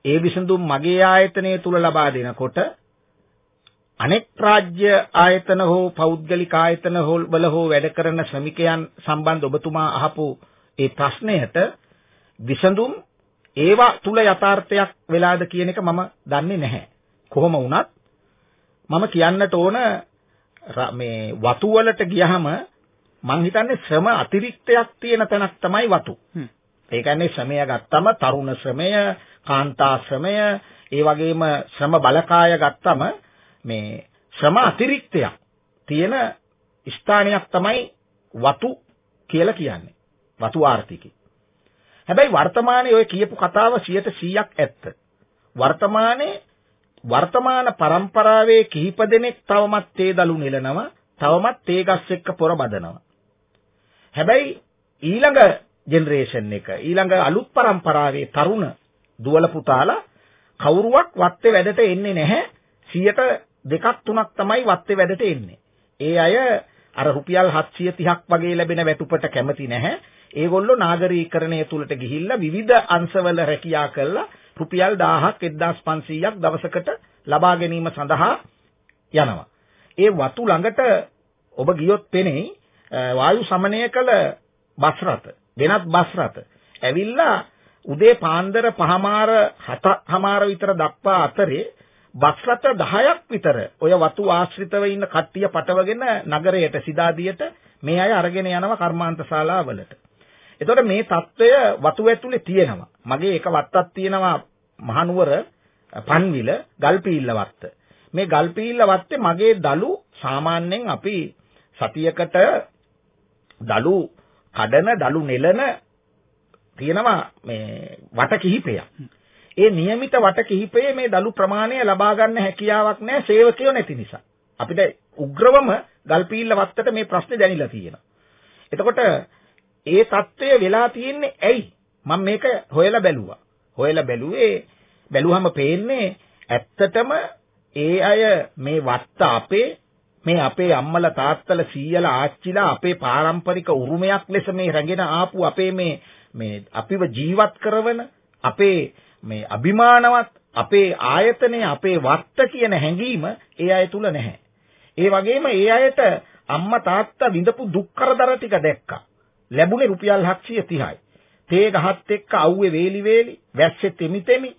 ඒ විසඳුම් මගේ ආයතනය තුල ලබා දෙනකොට අනෙක් රාජ්‍ය ආයතන හෝ පෞද්ගලික ආයතන වල හෝ වැඩ කරන ශ්‍රමිකයන් සම්බන්ධ ඔබතුමා අහපු ඒ ප්‍රශ්නයට විසඳුම් ඒවා තුල යථාර්ථයක් වෙලාද කියන එක මම දන්නේ නැහැ. කොහොම වුණත් මම කියන්නට ඕන මේ වතු වලට ගියහම මං හිතන්නේ ශ්‍රම අතිරික්තයක් තියෙන තැනක් තමයි වතු. ඒ කියන්නේ ශ්‍රමය ගත්තම තරුණ ශ්‍රමය, කාන්තා ශ්‍රමය, ඒ වගේම ශ්‍රම බලකාය ගත්තම මේ ශ්‍රම අතිරික්තයක් තියෙන ස්ථානයක් තමයි වතු කියලා කියන්නේ. වතු ආර්ථිකය. හැබැයි වර්තමානයේ ඔය කියපු කතාව 100%ක් ඇත්ත. වර්තමානයේ වර්තමාන પરම්පරාවේ කිහිප දෙනෙක් තවමත් තේ දළු නෙලනවා, තවමත් තේ ගස් එක්ක පොර බදනවා. හැබැයි ඊළඟ ජෙනරේෂන් එක, ඊළඟ අලුත් પરම්පරාවේ තරුණ දුවල පුතාලා කවුරුවක් වත්තේ වැඩට එන්නේ නැහැ. 100ට දෙකක් තුනක් තමයි වත්තේ වැඩට එන්නේ. ඒ අය අර රුපියල් 730ක් වගේ ලැබෙන වැටුපට කැමති නැහැ. ඒගොල්ලෝ නාගරීකරණය තුලට ගිහිල්ලා විවිධ අංශවල රැකියා කළා රුපියල් 1000ක් 1500ක් දවසකට ලබා ගැනීම සඳහා යනවා. ඒ වතු ළඟට ඔබ ගියොත් පෙනෙයි වායු සමනය කළ බස් රථ වෙනත් බස් රථ ඇවිල්ලා උදේ පාන්දර පහමාර හතමාර විතර දක්වා අතරේ බස් රථ 10ක් විතර ඔය වතු ආශ්‍රිතව ඉන්න කට්ටිය පටවගෙන නගරයට සිදාදියට මේ අය අරගෙන යනවා කර්මාන්ත ශාලාවලට. එතකොට මේ తত্ত্বය වතු ඇතුලේ තියෙනවා. මගේ එක වත්තක් තියෙනවා මහනුවර පන්විල ගල්පීල්ල වත්ත. මේ ගල්පීල්ල වත්තේ මගේ දලු සාමාන්‍යයෙන් අපි සතියකට දලු කඩන දලු නෙලන තියෙනවා මේ වට කිහිපයක්. ඒ નિયમિત වට කිහිපයේ මේ දලු ප්‍රමාණය ලබා ගන්න හැකියාවක් නැහැ සේවකයෝ නැති නිසා. අපිට උග්‍රවම ගල්පීල්ල වත්තට මේ ප්‍රශ්නේ දැනිලා තියෙනවා. එතකොට ඒ தත්ත්වය වෙලා තියෙන්නේ ඇයි? මම මේක හොයලා බැලුවා. හොයලා බැලුවේ බැලුවම පේන්නේ ඇත්තටම ඒ අය මේ වත්ත අපේ මේ අපේ අම්මලා තාත්තලා සීයලා ආච්චිලා අපේ පාරම්පරික උරුමයක් ලෙස මේ රැගෙන ආපු අපේ මේ මේ අපිව ජීවත් කරවන අපේ මේ අභිමානවත් අපේ ආයතනය අපේ වත්ත කියන හැඟීම ඒ අය තුල නැහැ. ඒ වගේම ඒ අයට අම්මා තාත්තා විඳපු දුක් කරදර ටික දැක්කා. ලැබුණේ රුපියල් 730යි. තේ ගහත් එක්ක අවුවේ වේලි වේලි, වැස්සේ තෙමි තෙමි,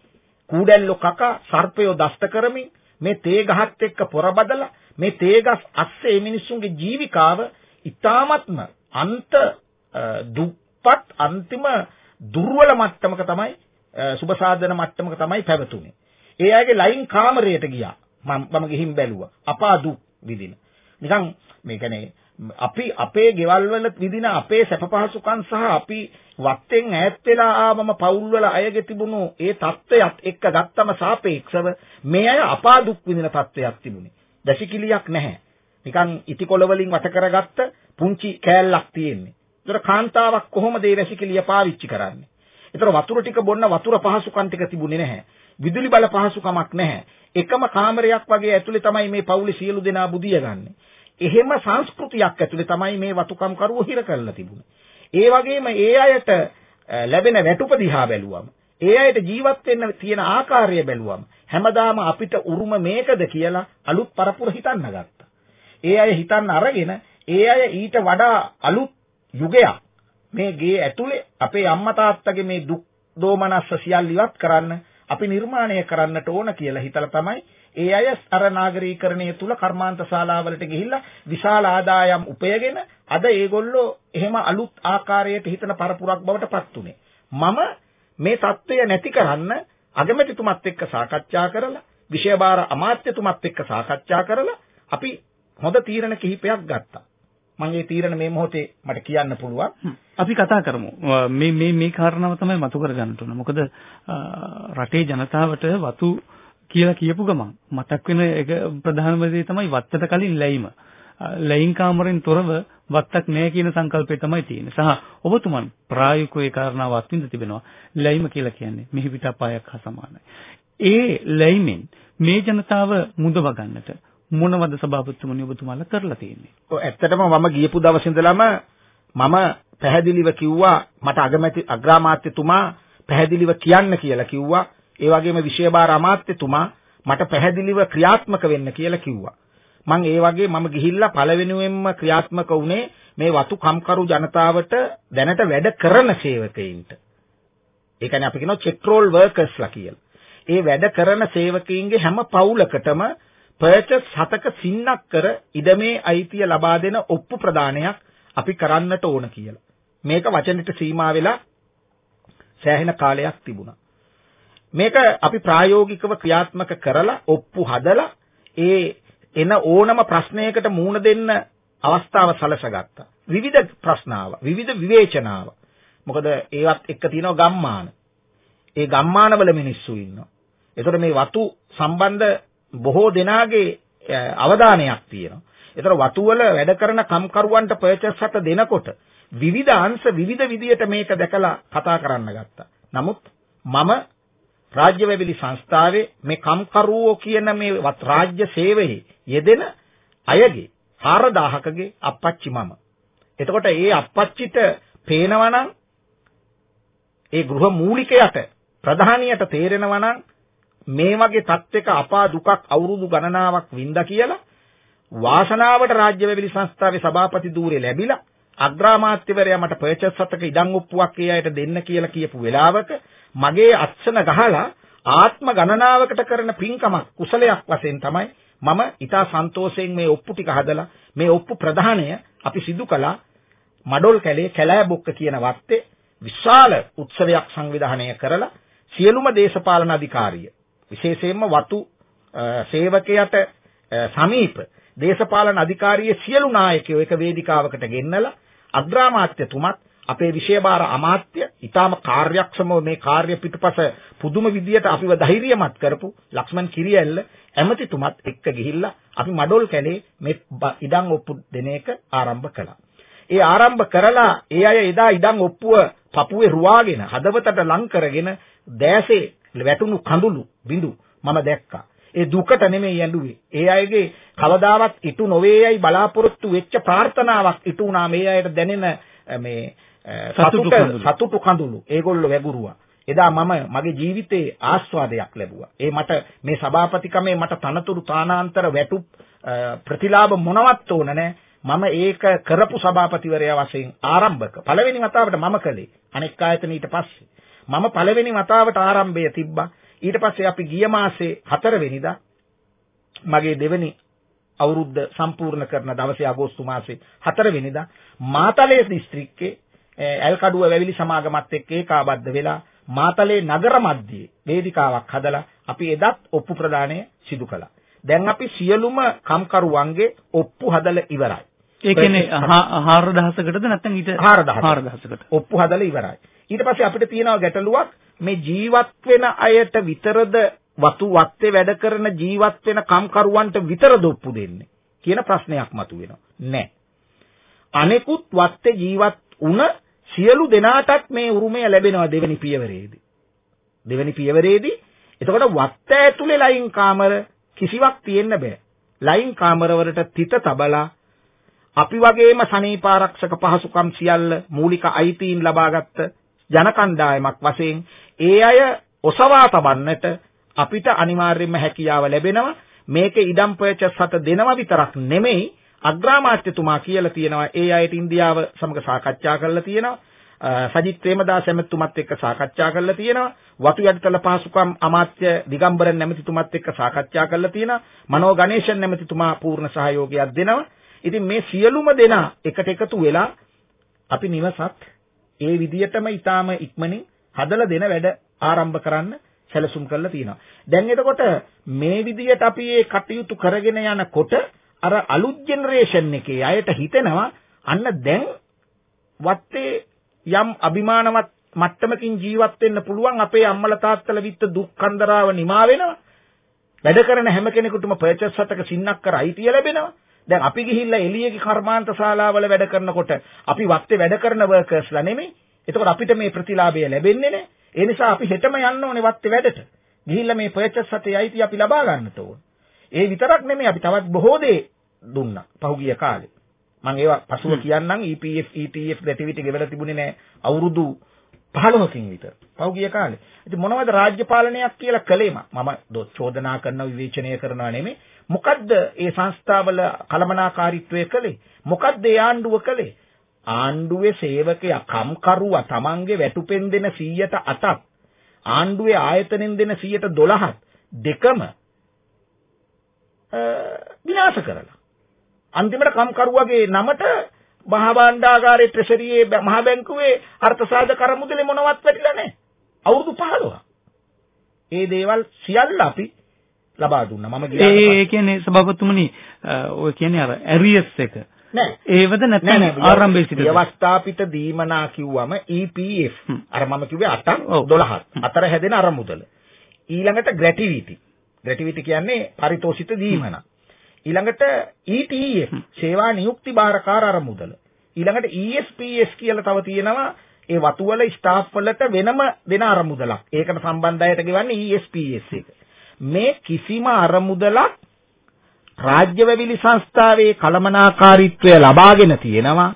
කූඩැල්ලෝ කකා සර්පයෝ දෂ්ට කරමින් මේ තේ ගහත් එක්ක පොර බදලා මේ තේ ගස් අස්සේ මේ මිනිස්සුන්ගේ ජීවිකාව ඊ타මත්ම අන්ත දුප්පත් අන්තිම දුර්වල මට්ටමක තමයි සුබසාධන මට්ටමක තමයි පැවතුනේ. ඒ අයගේ ලයින් කාමරයට ගියා. මම මම ගිහින් බැලුවා. අපා දුක් විඳින. නිකන් මේ කියන්නේ අපි අපේ ගෙවල් වල විඳින අපේ සැප පහසුකම් සහ අපි වත්තෙන් ඈත් වෙලා ආවම පවුල් වල අයගේ තිබුණු ඒ தත්ත්වයක් එක්ක ගත්තම සාපේක්ෂව මේ අය අපා දුක් විඳින තත්ත්වයක් තිබුණේ. දැසිකිලියක් නැහැ. නිකන් ඉටිකොළ වලින් වට කරගත්ත පුංචි කෑල්ලක් තියෙන්නේ. ඒතර කාන්තාවක් කොහොමද මේ වැසිකිලිය පාවිච්චි කරන්නේ? ඒතර වතුර ටික බොන්න වතුර පහසුකම් ටික තිබුණේ නැහැ. විදුලි බල පහසුකමක් නැහැ. එකම කාමරයක් වගේ ඇතුලේ තමයි මේ පවුලේ සියලු දෙනා බුදිය ගන්නෙ. එහෙම සංස්කෘතියක් ඇතුලේ තමයි මේ වතුකම් කරුවෝ හිර කරලා තිබුණේ. ඒ වගේම ඒ අයට ලැබෙන වැටුප දිහා බැලුවම ඒ අයට ජීවත් වෙන්න තියෙන ආකාරය බැලුවම හැමදාම අපිට උරුම මේකද කියලා අලුත් පරපුර හිතන්න ගත්තා. ඒ අය හිතන්න අරගෙන ඒ අය ඊට වඩා අලුත් යුගයක් මේ ගේ ඇතුලේ අපේ අම්මා තාත්තගේ මේ දුක් දෝමනස්ස සියල්ල ඉවත් කරන්න අපි නිර්මාණය කරන්නට ඕන කියලා හිතලා තමයි ඒ අය අර නාගරීකරණය තුල කර්මාන්ත ශාලාවලට ගිහිල්ලා විශාල ආදායම් උපයගෙන අද ඒගොල්ලෝ එහෙම අලුත් ආකාරයට හිතන පරපුරක් බවට පත් උනේ. මම මේ தত্ত্বය නැති කරන්න අගමැතිතුමත් එක්ක සාකච්ඡා කරලා, විෂයභාර අමාත්‍යතුමත් එක්ක සාකච්ඡා කරලා අපි හොඳ තීරණ කිහිපයක් ගත්තා. මම මේ තීරණ මේ මොහොතේ මට කියන්න පුළුවන්. අපි කතා කරමු. මේ මේ මේ කාරණාව තමයි මතු කරගන්න ඕන. මොකද රටේ ජනතාවට වතු කියලා කියපු ගමන් මතක් වෙන එක ප්‍රධානම දේ තමයි වත්තට කලින් ලැයිම. ලැයින් කාමරෙන් තොරව වත්තක් නැහැ කියන සංකල්පය තමයි තියෙන්නේ. සහ ඔබතුමන් ප්‍රායෝගිකව ඒ කාරණාව අත්විඳ තිබෙනවා. ලැයිම කියලා කියන්නේ මිහි පිට අපායක් හා සමානයි. ඒ ලැයිමෙන් මේ ජනතාව මුදව ගන්නට මොනවද සභාපතිතුමනි ඔබතුමාලා කරලා තියෙන්නේ? ඔව් ඇත්තටම මම ගියපු දවසේ ඉඳලම මම පැහැදිලිව කිව්වා මට අගමැති අග්‍රාමාත්‍යතුමා පැහැදිලිව කියන්න කියලා කිව්වා. ඒ වගේම විෂයභාර අමාත්‍යතුමා මට පැහැදිලිව ක්‍රියාත්මක වෙන්න කියලා කිව්වා. මම ඒ වගේ මම ගිහිල්ලා පළවෙනුවෙන්ම ක්‍රියාත්මක වුණේ මේ වතු කම්කරු ජනතාවට දැනට වැඩ කරන සේවකයින්ට. ඒ කියන්නේ අපි කියනවා චෙක්රෝල් වර්කර්ස්ලා කියලා. ඒ වැඩ කරන සේවකයින්ගේ හැම පවුලකටම පර්චස් හතක සින්නක් කර ඉඩමේ අයිතිය ලබා දෙන ඔප්පු ප්‍රදානයක් අපි කරන්නට ඕන කියලා. මේක වචනෙට සීමා වෙලා සෑහෙන කාලයක් තිබුණා. මේක අපි ප්‍රායෝගිකව ක්‍රියාත්මක කරලා ඔප්පු හදලා ඒ එන ඕනම ප්‍රශ්නයකට මුහුණ දෙන්න අවස්ථාව සලසගත්තා. විවිධ ප්‍රශ්නාව, විවිධ විවේචනාව. මොකද ඒවත් එක්ක තියෙනවා ගම්මාන. ඒ ගම්මානවල මිනිස්සු ඉන්නවා. ඒතකොට මේ වතු සම්බන්ධ බොහෝ දෙනාගේ අවධානයක් තියෙනවා. ඒතර වතුවල වැඩ කරන කම්කරුවන්ට පර්චස් හත දෙනකොට විවිධ අංශ විවිධ විදියට මේක දැකලා කතා කරන්න ගත්තා. නමුත් මම රාජ්‍ය වැවිලි සංස්ථාවේ මේ කම්කරුවෝ කියන මේ රාජ්‍ය සේවයේ යෙදෙන අයගේ 4000කගේ අප්පච්චි මම. එතකොට ඒ අප්පච්චිට පේනවනම් ඒ ගෘහ මූලිකයට ප්‍රධානියට තේරෙනවා නම් මේ වගේ තත්ත්වයක අපා දුකක් අවුරුදු ගණනාවක් වින්දා කියලා වාසනාවට රාජ්‍ය වැවිලි සංස්ථාවේ සභාපති ධූරය ලැබිලා අග්‍රාමාත්‍යවරයා මට පර්චස් සතක ඉඩම් ඔප්පුවක් ඒ අයට දෙන්න කියලා කියපු වෙලාවක මගේ අත්සන ගහලා ආත්ම ගණනාවකට කරන පින්කමක් කුසලයක් වශයෙන් තමයි මම ඊටා සන්තෝෂයෙන් මේ ඔප්පු ටික හදලා මේ ඔප්පු ප්‍රධානය අපි සිදු කළා. මඩොල් කැලේ කැලෑබොක්ක කියන වත්තේ විශාල උත්සවයක් සංවිධානය කරලා සියලුම දේශපාලන අධිකාරිය විශේෂයෙන්ම වතු සේවකයට සමීප දේශපාලන අධිකාරියේ සියලු නායකයෝ එක වේදිකාවකට ගෙන්නලා අග්‍රාමාත්‍යතුමත් අපේ විෂයභාර අමාත්‍ය ඊටාම කාර්යක්ෂමව මේ කාර්ය පිටුපස පුදුම විදියට අපිව ධෛර්යමත් කරපු ලක්ෂ්මන් කිරියැල්ල ඇමතිතුමත් එක්ක ගිහිල්ලා අපි මඩොල් කැලේ මේ ඉඩම් ඔප්පු දෙන එක ආරම්භ කළා. ඒ ආරම්භ කරලා ඒ අය එදා ඉඩම් ඔප්පුව පපුවේ රුවාගෙන හදවතට ලං කරගෙන දෑසේ වැටුණු කඳුළු බිඳු මම දැක්කා. ඒ දුකට නෙමෙයි ඇඬුවේ. ඒ අයගේ කවදාවත් ඉටු නොවේයයි බලාපොරොත්තු වෙච්ච ප්‍රාර්ථනාවක් ඉටු වුණා මේ අයට දැනෙන මේ සතුට සතුටු කඳුළු ඒගොල්ලෝ වැගුරුවා. එදා මම මගේ ජීවිතේ ආස්වාදයක් ලැබුවා. ඒ මට මේ සභාපතිකමේ මට තනතුරු තානාන්තර වැටුප් ප්‍රතිලාභ මොනවත් ඕන නැහැ. මම ඒක කරපු සභාපතිවරයා වශයෙන් ආරම්භක පළවෙනි වතාවට මම කළේ අනෙක් ආයතන ඊට පස්සේ මම පළවෙනි වතාවට ආරම්භය තිබ්බා. ඊට පස්සේ අපි ගිය මාසේ 4 වෙනිදා මගේ දෙවෙනි අවුරුද්ද සම්පූර්ණ කරන දවසේ අගෝස්තු මාසේ 4 වෙනිදා මාතලේ දිස්ත්‍රික්කයේ ඇල්කඩුව වැවිලි සමාගමත් එක්ක ඒකාබද්ධ වෙලා මාතලේ නගර මැදේ වේදිකාවක් හදලා අපි එදත් ඔප්පු ප්‍රදානය සිදු කළා. දැන් අපි සියලුම කම්කරුවන්ගේ ඔප්පු හදලා ඉවරයි. ඒ කියන්නේ 4000කටද නැත්නම් ඊට 4000කට. ඔප්පු හදලා ඉවරයි. ඊට පස්සේ අපිට තියෙනවා ගැටලුවක් මේ ජීවත් වෙන අයට විතරද වතු වත්තේ වැඩ කරන ජීවත් වෙන කම්කරුවන්ට විතරද ඔප්පු දෙන්නේ කියන ප්‍රශ්නයක් මතුවෙනවා. නෑ. අනෙකුත් වත්තේ ජීවත් වුණ සියලු දෙනාටත් මේ උරුමය ලැබෙනවා දෙවෙනි පියවරේදී. දෙවෙනි පියවරේදී එතකොට වත්ත ඇතුලේ ලයින් කාමර කිසිවක් තියෙන්න බෑ. ලයින් කාමරවලට තිත තබලා අපි වගේම සනීපාරක්ෂක පහසුකම් සියල්ල මූලික අයිතීන් ලබාගත්ත ජන කණ්ඩායමක් වශයෙන් ඒ අය ඔසවා තබන්නට අපිට අනිවාර්යයෙන්ම හැකියාව ලැබෙනවා මේකේ ඉඩම් පර්චස් හත දෙනව විතරක් නෙමෙයි අග්‍රාමාත්‍යතුමා කියලා තියෙනවා ඒ අයට ඉන්දියාව සමග සාකච්ඡා කරලා තියෙනවා. සජිත් ප්‍රේමදාස ඇමතුමත් එක්ක සාකච්ඡා කරලා තියෙනවා. වතු යටිතල පහසුකම් අමාත්‍ය දිගම්බරන් නැමැතිතුමත් එක්ක සාකච්ඡා කරලා තියෙනවා. මනෝ ගණේෂන් නැමැතිතුමා පූර්ණ සහයෝගයක් දෙනවා. ඉතින් මේ සියලුම දෙනා එකට එකතු වෙලා අපි නිවසත් ඒ විදියටම ඊටාම ඉක්මනින් හදලා දෙන වැඩ ආරම්භ කරන්න සැලසුම් කරලා තියෙනවා. දැන් එතකොට මේ විදියට අපි මේ කටයුතු කරගෙන යනකොට අර අලුත් ජෙනරේෂන් එකේ අයට හිතෙනවා අන්න දැන් වත්තේ යම් අභිමානවත් මට්ටමකින් ජීවත් වෙන්න පුළුවන් අපේ අම්මලා තාත්තලා විත්ත දුක් කන්දරාව නිමා වෙනවා. වැඩ කරන හැම කෙනෙකුටම පර්චස් සතක සින්නක් කර අයිතිය ලැබෙනවා. දැන් අපි ගිහිල්ලා එළියේගේ කර්මාන්ත ශාලාවල වැඩ කරනකොට අපි වත්තේ වැඩ කරන වර්කර්ස්ලා නෙමෙයි. එතකොට අපිට මේ ප්‍රතිලාභය ලැබෙන්නේ නැහැ. ඒ නිසා අපි හෙටම යන්න ඕනේ වත්තේ වැඩට. ගිහිල්ලා මේ පර්චස් සතේ අයිතිය අපි ලබා ගන්නට ඕන. ඒ විතරක් නෙමෙයි අපි තවත් බොහෝ දේ දුන්නා පහුගිය කාලේ. මම ඒවා පසුව කියන්නම් EPF ETF ගැටිවිටි ගෙවලා තිබුණේ නැහැ අවුරුදු 15කින් විතර. පහුගිය කාලේ. ඉතින් මොනවද රාජ්‍ය පාලනයක් කියලා කළේම මම චෝදනා කරන විවේචනය කරනවා නෙමෙයි. මොකද්ද ඒ සංස්ථාවල කලමනාකාරීත්වය කළේ? මොකද්ද ඒ ආණ්ඩුව කළේ? ආණ්ඩුවේ සේවකයා කම්කරුවා Tamange වැටුපෙන් දෙන 108ක් ආණ්ඩුවේ ආයතනෙන් දෙන 112ක් දෙකම විනාශ කරලා අන්තිමට කම්කරුවගේ නමට මහා භාණ්ඩාගාරයේ ට්‍රෙෂරියේ මහා බැංකුවේ අර්ථසාධක කරමුදලේ මොනවත් වැටිලා නැහැ. අවුරුදු 15ක්. ඒ දේවල් සියල්ල අපි ලබා දුන්නා. මම ඒ කියන්නේ සභාපතිතුමනි ඔය කියන්නේ අර ඇරියස් එක. නෑ. ඒවද නැත්නම් ආරම්භයේ සිට ව්‍යවස්ථාපිත දීමනා කිව්වම EPF. අර මම කිව්වේ 8ක් 12ක්. අතර හැදෙන අරමුදල. ඊළඟට ග්‍රැටිවිටි. ග්‍රැටිවිටි කියන්නේ පරිතෝෂිත දීමනා. ඊළඟට ETF සේවා නියුක්ති බාරකාර අරමුදල. ඊළඟට ESPS කියලා තව තියෙනවා ඒ වතුවල ස්ටාෆ් වලට වෙනම දෙන අරමුදලක්. ඒකට සම්බන්ධ අයට ගෙවන්නේ ESPS එක. මේ කිසිම අරමුදලක් රාජ්‍ය වැවිලි සංස්ථාවේ කළමනාකාරීත්වය ලබාගෙන තියෙනවා.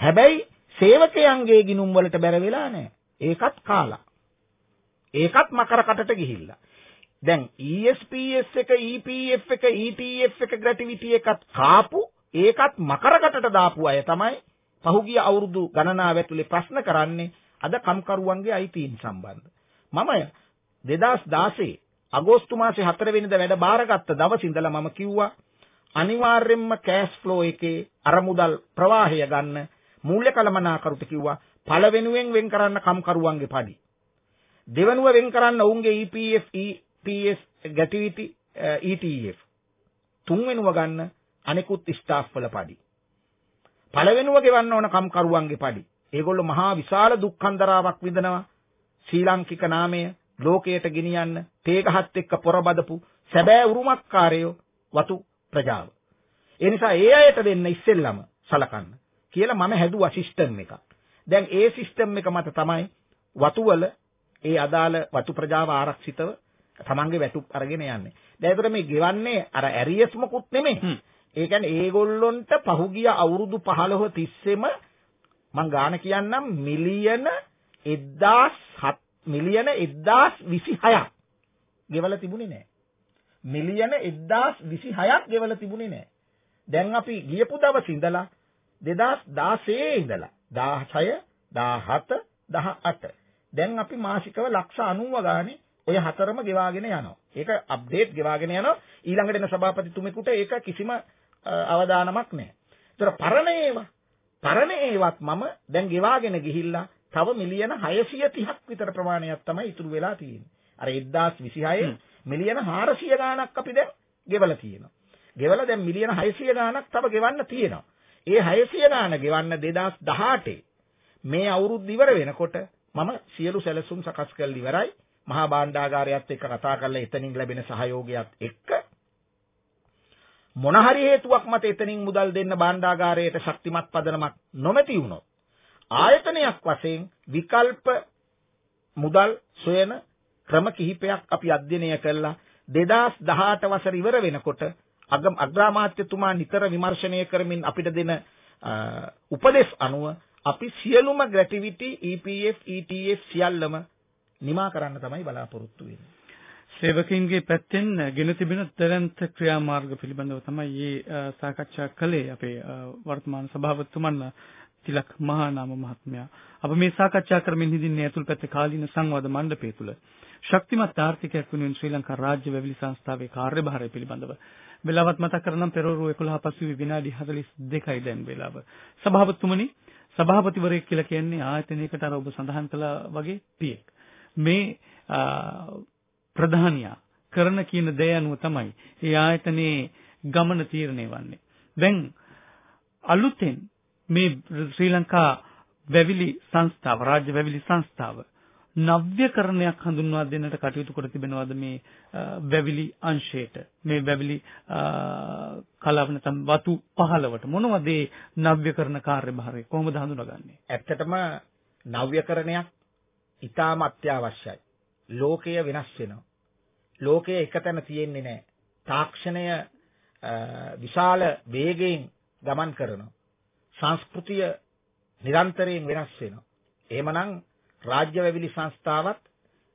හැබැයි සේවකයන්ගේ ගිනුම් වලට බැර වෙලා නැහැ. ඒකත් කාලා. ඒකත් මකර කටට ගිහිල්ලා. දැන් ESPS එක EPF එක ETF එක ග්‍රැටිවිටි එකත් කාපු ඒකත් මකරකටට දාපු අය තමයි පහුගිය අවුරුදු ගණනාව ඇතුලේ ප්‍රශ්න කරන්නේ අද කම්කරුවන්ගේ අයිතීන් සම්බන්ධ. මම 2016 අගෝස්තු මාසේ 4 වෙනිදා වැඩ බාරගත්ත දවස් ඉඳලා මම කිව්වා අනිවාර්යයෙන්ම කෑෂ් ෆ්ලෝ එකේ අරමුදල් ප්‍රවාහය ගන්න මූල්‍ය කළමනාකරුට කිව්වා පළවෙනුවෙන් වෙන් කරන්න කම්කරුවන්ගේ පඩි. දෙවනුව වෙන් කරන්න ඔවුන්ගේ EPF e PS ගැටිවිටි ETF තුන්වෙනුව ගන්න අනෙකුත් ස්ටාෆ් වල පඩි. පළවෙනුව ගෙවන්න ඕන කම්කරුවන්ගේ පඩි. ඒගොල්ලෝ මහා විශාල දුක්ඛන්දරාවක් විඳනවා. ශ්‍රී ලාංකික නාමය ලෝකයට ගෙනියන්න තේගහත් එක්ක පොරබදපු සැබෑ උරුමකාරයෝ වතු ප්‍රජාව. ඒ නිසා ඒ අයට දෙන්න ඉස්සෙල්ලම සලකන්න කියලා මම හැදුවා සිස්ටම් එකක්. දැන් ඒ සිස්ටම් එක මත තමයි වතුවල ඒ අදාළ වතු ප්‍රජාව ආරක්ෂිතව තමන්ගේ වැටුප් අරගෙන යන්නේ. දැන් ඒතර මේ ගෙවන්නේ අර ඇරියස් මොකුත් නෙමෙයි. ඒ කියන්නේ ඒගොල්ලොන්ට පහුගිය අවුරුදු 15 තිස්සෙම මං ගාන කියන්නම් මිලියන 1000 මිලියන 1026ක් ගෙවලා තිබුණේ නැහැ. මිලියන 1026ක් ගෙවලා තිබුණේ නැහැ. දැන් අපි ගියපු දවස් ඉඳලා 2016 ඉඳලා 16 17 18 දැන් අපි මාසිකව ලක්ෂ 90 ගානේ ඔය හතරම ගෙවාගෙන යනවා. ඒක අප්ඩේට් ගෙවාගෙන යනවා. ඊළඟට එන සභාපතිතුමෙකුට ඒක කිසිම අවදානමක් නැහැ. ඒතර පරණ ඒවා පරණ ඒවත් මම දැන් ගෙවාගෙන ගිහිල්ලා තව මිලියන 630ක් විතර ප්‍රමාණයක් තමයි ඉතුරු වෙලා තියෙන්නේ. අර 1026 මිලියන 400 ගාණක් අපි දැන් ගෙවලා තියෙනවා. ගෙවලා දැන් මිලියන 600 ගාණක් තව ගෙවන්න තියෙනවා. ඒ 600 ගාණ ගෙවන්න 2018 මේ අවුරුද්ද ඉවර වෙනකොට මම සියලු සැලසුම් සකස් කරලා ඉවරයි. මහා භාණ්ඩාගාරයත් එක්ක කතා කරලා එතනින් ලැබෙන සහයෝගයත් එක්ක මොන හරි හේතුවක් මත එතනින් මුදල් දෙන්න භාණ්ඩාගාරයට ශක්තිමත් පදනමක් නොමැති වුණොත් ආයතනයක් වශයෙන් විකල්ප මුදල් සොයන ක්‍රම කිහිපයක් අපි අධ්‍යයනය කළා. 2018 වසර ඉවර වෙනකොට අග්‍රාමාත්‍යතුමා නිතර විමර්ශනය කරමින් අපිට දෙන උපදෙස් අනුව අපි සියලුම ග්‍රැටිවිටි EPF ETF සියල්ලම නිමා කරන්න තමයි බලාපොරොත්තු වෙන්නේ. සේවකයින්ගේ පැත්තෙන් ගෙන තිබෙන තරන්ත ක්‍රියාමාර්ග පිළිබඳව තමයි මේ සාකච්ඡා කළේ අපේ වර්තමාන සභාපතිතුමන් තිලක් මහානාම මහත්මයා. අප මේ සාකච්ඡා කරමින් හිඳින්නේ ඇතුල් පැත්තේ කාලීන සංවාද මණ්ඩපය තුල. ශක්තිමත් ආර්ථිකයක් වෙනුවෙන් ශ්‍රී ලංකා රාජ්‍ය වැවිලි සංස්ථාවේ කාර්යභාරය පිළිබඳව වෙලාවත් මතක් කරනම් පෙරවරු 11 පසුවේ විනාඩි 42යි දැන් වෙලාව. සභාපතිතුමනි සභාපතිවරයෙක් කියලා කියන්නේ ආයතනයකට අර ඔබ සඳහන් කළා වගේ පියෙක්. මේ ප්‍රධානියා කරන කියන දේ අනුව තමයි ඒ ආයතනයේ ගමන තීරණය වන්නේ. දැන් අලුතෙන් මේ ශ්‍රී ලංකා වැවිලි සංස්ථාව රාජ්‍ය වැවිලි සංස්ථාව නව්‍යකරණයක් හඳුන්වා දෙන්නට කටයුතු කර තිබෙනවාද මේ වැවිලි අංශයට මේ වැවිලි කලාව නැත්නම් වතු 15ට මොනවද මේ නව්‍යකරණ කාර්යභාරය කොහොමද හඳුනාගන්නේ ඇත්තටම නව්‍යකරණයක් ඊටාම අත්‍යවශ්‍යයි. ලෝකය වෙනස් වෙනවා. ලෝකය එකතැන තියෙන්නේ නැහැ තාක්ෂණය විශාල වේගයෙන් ගමන් කරනවා. සංස්කෘතිය නිරන්තරයෙන් වෙනස් වෙනවා. එහෙමනම් රාජ්‍ය වැවිලි සංස්ථාවත්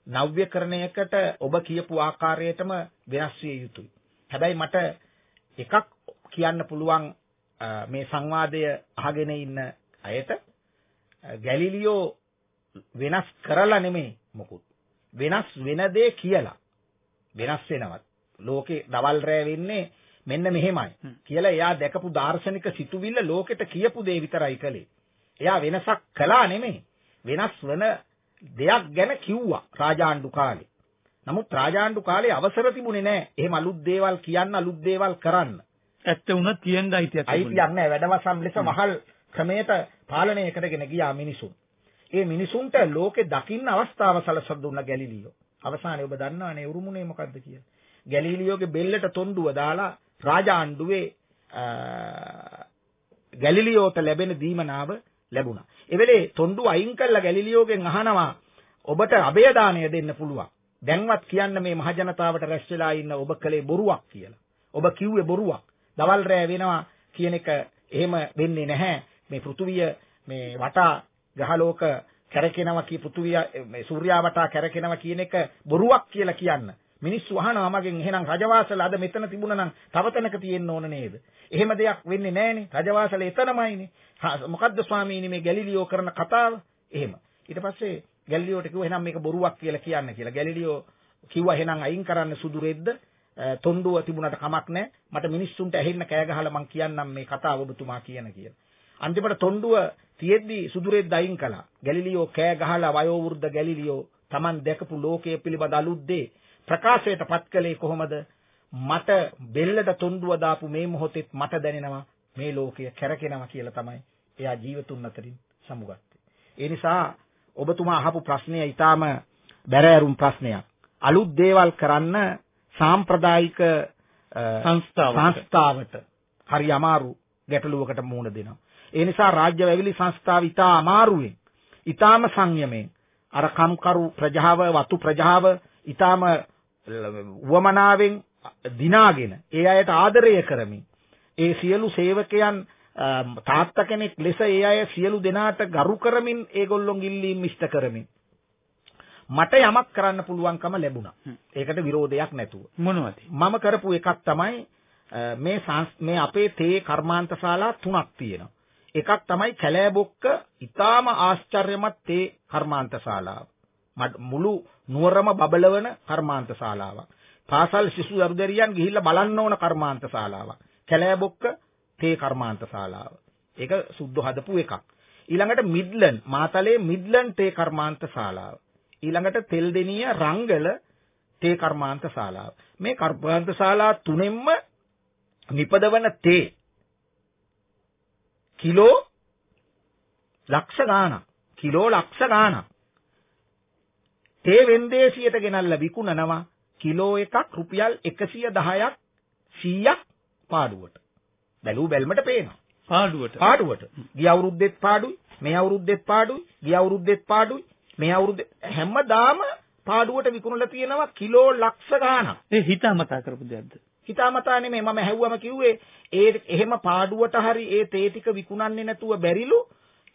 නව්‍යකරණයකට ඔබ කියපු ආකාරයටම වෙනස් විය යුතුයි. හැබැයි මට එකක් කියන්න පුළුවන් මේ සංවාදය අහගෙන ඉන්න අයට ගැලිලියෝ වෙනස් කරලා නෙමෙයි මොකුත්. වෙනස් වෙන දේ කියලා. වෙනස් වෙනවත්. ලෝකේ දවල් රෑ වෙන්නේ මෙන්න මෙහෙමයි කියලා එයා දැකපු දාර්ශනික සිතුවිල්ල ලෝකෙට කියපු දේ විතරයි කළේ. එයා වෙනසක් කළා නෙමෙයි. වෙනස් වෙන දෙයක් ගැන කිව්වා රාජාණ්ඩු කාලේ. නමුත් රාජාණ්ඩු කාලේ අවසර තිබුණේ නැහැ. එහෙම අලුත් දේවල් කියන්න අලුත් දේවල් කරන්න. ඇත්ත වුණත් කියන්න අයිතියක් අයිතියක් නැහැ. වැඩවසම් ලෙස මහල් ක්‍රමයට පාලනය කරගෙන ගියා මිනිසුන්. ඒ මිනිසුන්ට ලෝකෙ දකින්න අවස්ථාව සලසලා දුන්න ගැලිලියෝ. අවසානයේ ඔබ දන්නවනේ උරුමුනේ මොකද්ද කියලා. ගැලිලියෝගේ බෙල්ලට තොණ්ඩුව දාලා රාජාණ්ඩුවේ ගැලිලියෝට ලැබෙන දීමනාව ලැබුණා. ඒ වෙලේ තොණ්ඩු අයින් කළා ගැලිලියෝගෙන් අහනවා ඔබට අබේදානය දෙන්න පුළුවන්. දැන්වත් කියන්න මේ මහ ජනතාවට රැස් වෙලා ඉන්න ඔබ කලේ බොරුවක් කියලා. ඔබ කිව්වේ බොරුවක්. දවල් රෑ වෙනවා කියන එක එහෙම වෙන්නේ නැහැ. මේ පෘථුවිය මේ වටා ග්‍රහලෝක කැරකෙනවා කී පෘථුවිය මේ සූර්යා වටා කැරකෙනවා කියන එක බොරුවක් කියලා කියන්න. මිනිස්සු අහනවා මගෙන් එහෙනම් රජවාසල අද මෙතන තිබුණා නම් තව තැනක තියෙන්න ඕන නේද? එහෙම දෙයක් වෙන්නේ නැහනේ. රජවාසල එතනමයිනේ. මොකද්ද ස්වාමීනි මේ ගැලිලියෝ කරන කතාව? එහෙම. ඊට පස්සේ ගැලිලියෝට කිව්වා එහෙනම් මේක බොරුවක් කියලා කියන්න කියලා. ගැලිලියෝ කිව්වා එහෙනම් අයින් කරන්න සුදු රෙද්ද තොණ්ඩුව තිබුණට කමක් නැහැ. මට මිනිස්සුන්ට ඇහෙන්න කෑ ගහලා මං කියන්නම් මේ කතාව ඔබතුමා කියන කියලා. අන්තිමට තොණ්ඩුව තියෙද්දි සුදු රෙද්ද අයින් කළා. ගැලිලියෝ කෑ ගහලා වයෝ වෘද්ධ ගැලිලියෝ Taman දැකපු ලෝකයේ පිළිබඳ අලුත් දේ ප්‍රකාශයට පත් කළේ කොහොමද? මට බෙල්ලට තොණ්ඩුව දාපු මේ මොහොතෙත් මට දැනෙනවා මේ ලෝකය කැරකෙනවා කියලා තමයි එයා ජීවතුන් අතරින් සමුගත්තේ. ඒ නිසා ඔබතුමා අහපු ප්‍රශ්නය ඊටාම බැරෑරුම් ප්‍රශ්නයක්. අලුත් දේවල් කරන්න සාම්ප්‍රදායික සංස්ථාවට හරි අමාරු ගැටලුවකට මුහුණ දෙනවා. ඒ නිසා රාජ්‍ය වැවිලි සංස්ථාව ඊටා අමාරුවෙන් ඊටාම සංයමයෙන් අර කම්කරු ප්‍රජාව වතු ප්‍රජාව ඊටාම වමනාවෙන් දිනාගෙන ඒ අයට ආදරය කරමින් ඒ සියලු සේවකයන් තාත්තා කෙනෙක් ලෙස ඒ අය සියලු දෙනාට ගරු කරමින් ඒගොල්ලොන් ඉල්ලීම් ඉෂ්ට කරමින් මට යමක් කරන්න පුළුවන්කම ලැබුණා. ඒකට විරෝධයක් නැතුව. මොනවද? මම කරපු එකක් තමයි මේ මේ අපේ තේ කර්මාන්තශාලා තුනක් තියෙනවා. එකක් තමයි කැලෑබොක්ක ඊටාම ආශ්චර්යමත් තේ කර්මාන්තශාලාව. මුළු නුවරම බබලවන කර්මාන්තශාලාවක්. පාසල් ಶಿಶු දරුදරියන් ගිහිල්ලා බලන්න ඕන කර්මාන්තශාලාවක්. කැලෑබොක්ක තේ කර්මාන්තශාලාව. ඒක සුද්ධ හදපු එකක්. ඊළඟට මිඩ්ලන් මාතලේ මිඩ්ලන් තේ කර්මාන්තශාලාව. ඊළඟට තෙල්දෙනිය රංගල තේ කර්මාන්තශාලාව. මේ කර්මාන්තශාලා තුනෙන්ම නිපදවන තේ කිලෝ ලක්ෂ ගාණක් කිලෝ ලක්ෂ ගාණක් තේ වෙන්දේසියට ගෙනල්ලා විකුණනවා කිලෝ එකක් රුපියල් 110ක් 100ක් පාඩුවට. බැලූ බැල්මට පේනවා. පාඩුවට. පාඩුවට. ගිය අවුරුද්දෙත් පාඩුයි, මේ අවුරුද්දෙත් පාඩුයි, ගිය අවුරුද්දෙත් පාඩුයි, මේ අවුරුද්දේ හැමදාම පාඩුවට විකුණලා තියෙනවා කිලෝ ලක්ෂ ගාණක්. ඒ හිතාමතා කරපු දෙයක්ද? හිතාමතා නෙමෙයි මම ඇහුවම කිව්වේ ඒ එහෙම පාඩුවට හරි ඒ තේ ටික විකුණන්නේ නැතුව බැරිලු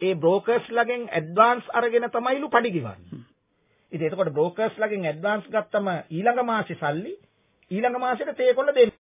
ඒ බ්‍රෝකර්ස් ළගෙන් ඇඩ්වාන්ස් අරගෙන තමයිලු පඩි ගෙවන්නේ. ඉතින් එතකොට බ්‍රෝකර්ස්ලාගෙන් ඇඩ්වාන්ස් ගත්තම ඊළඟ මාසේ සල්ලි ඊළඟ මාසෙට තේ කොල්ල දෙන්න.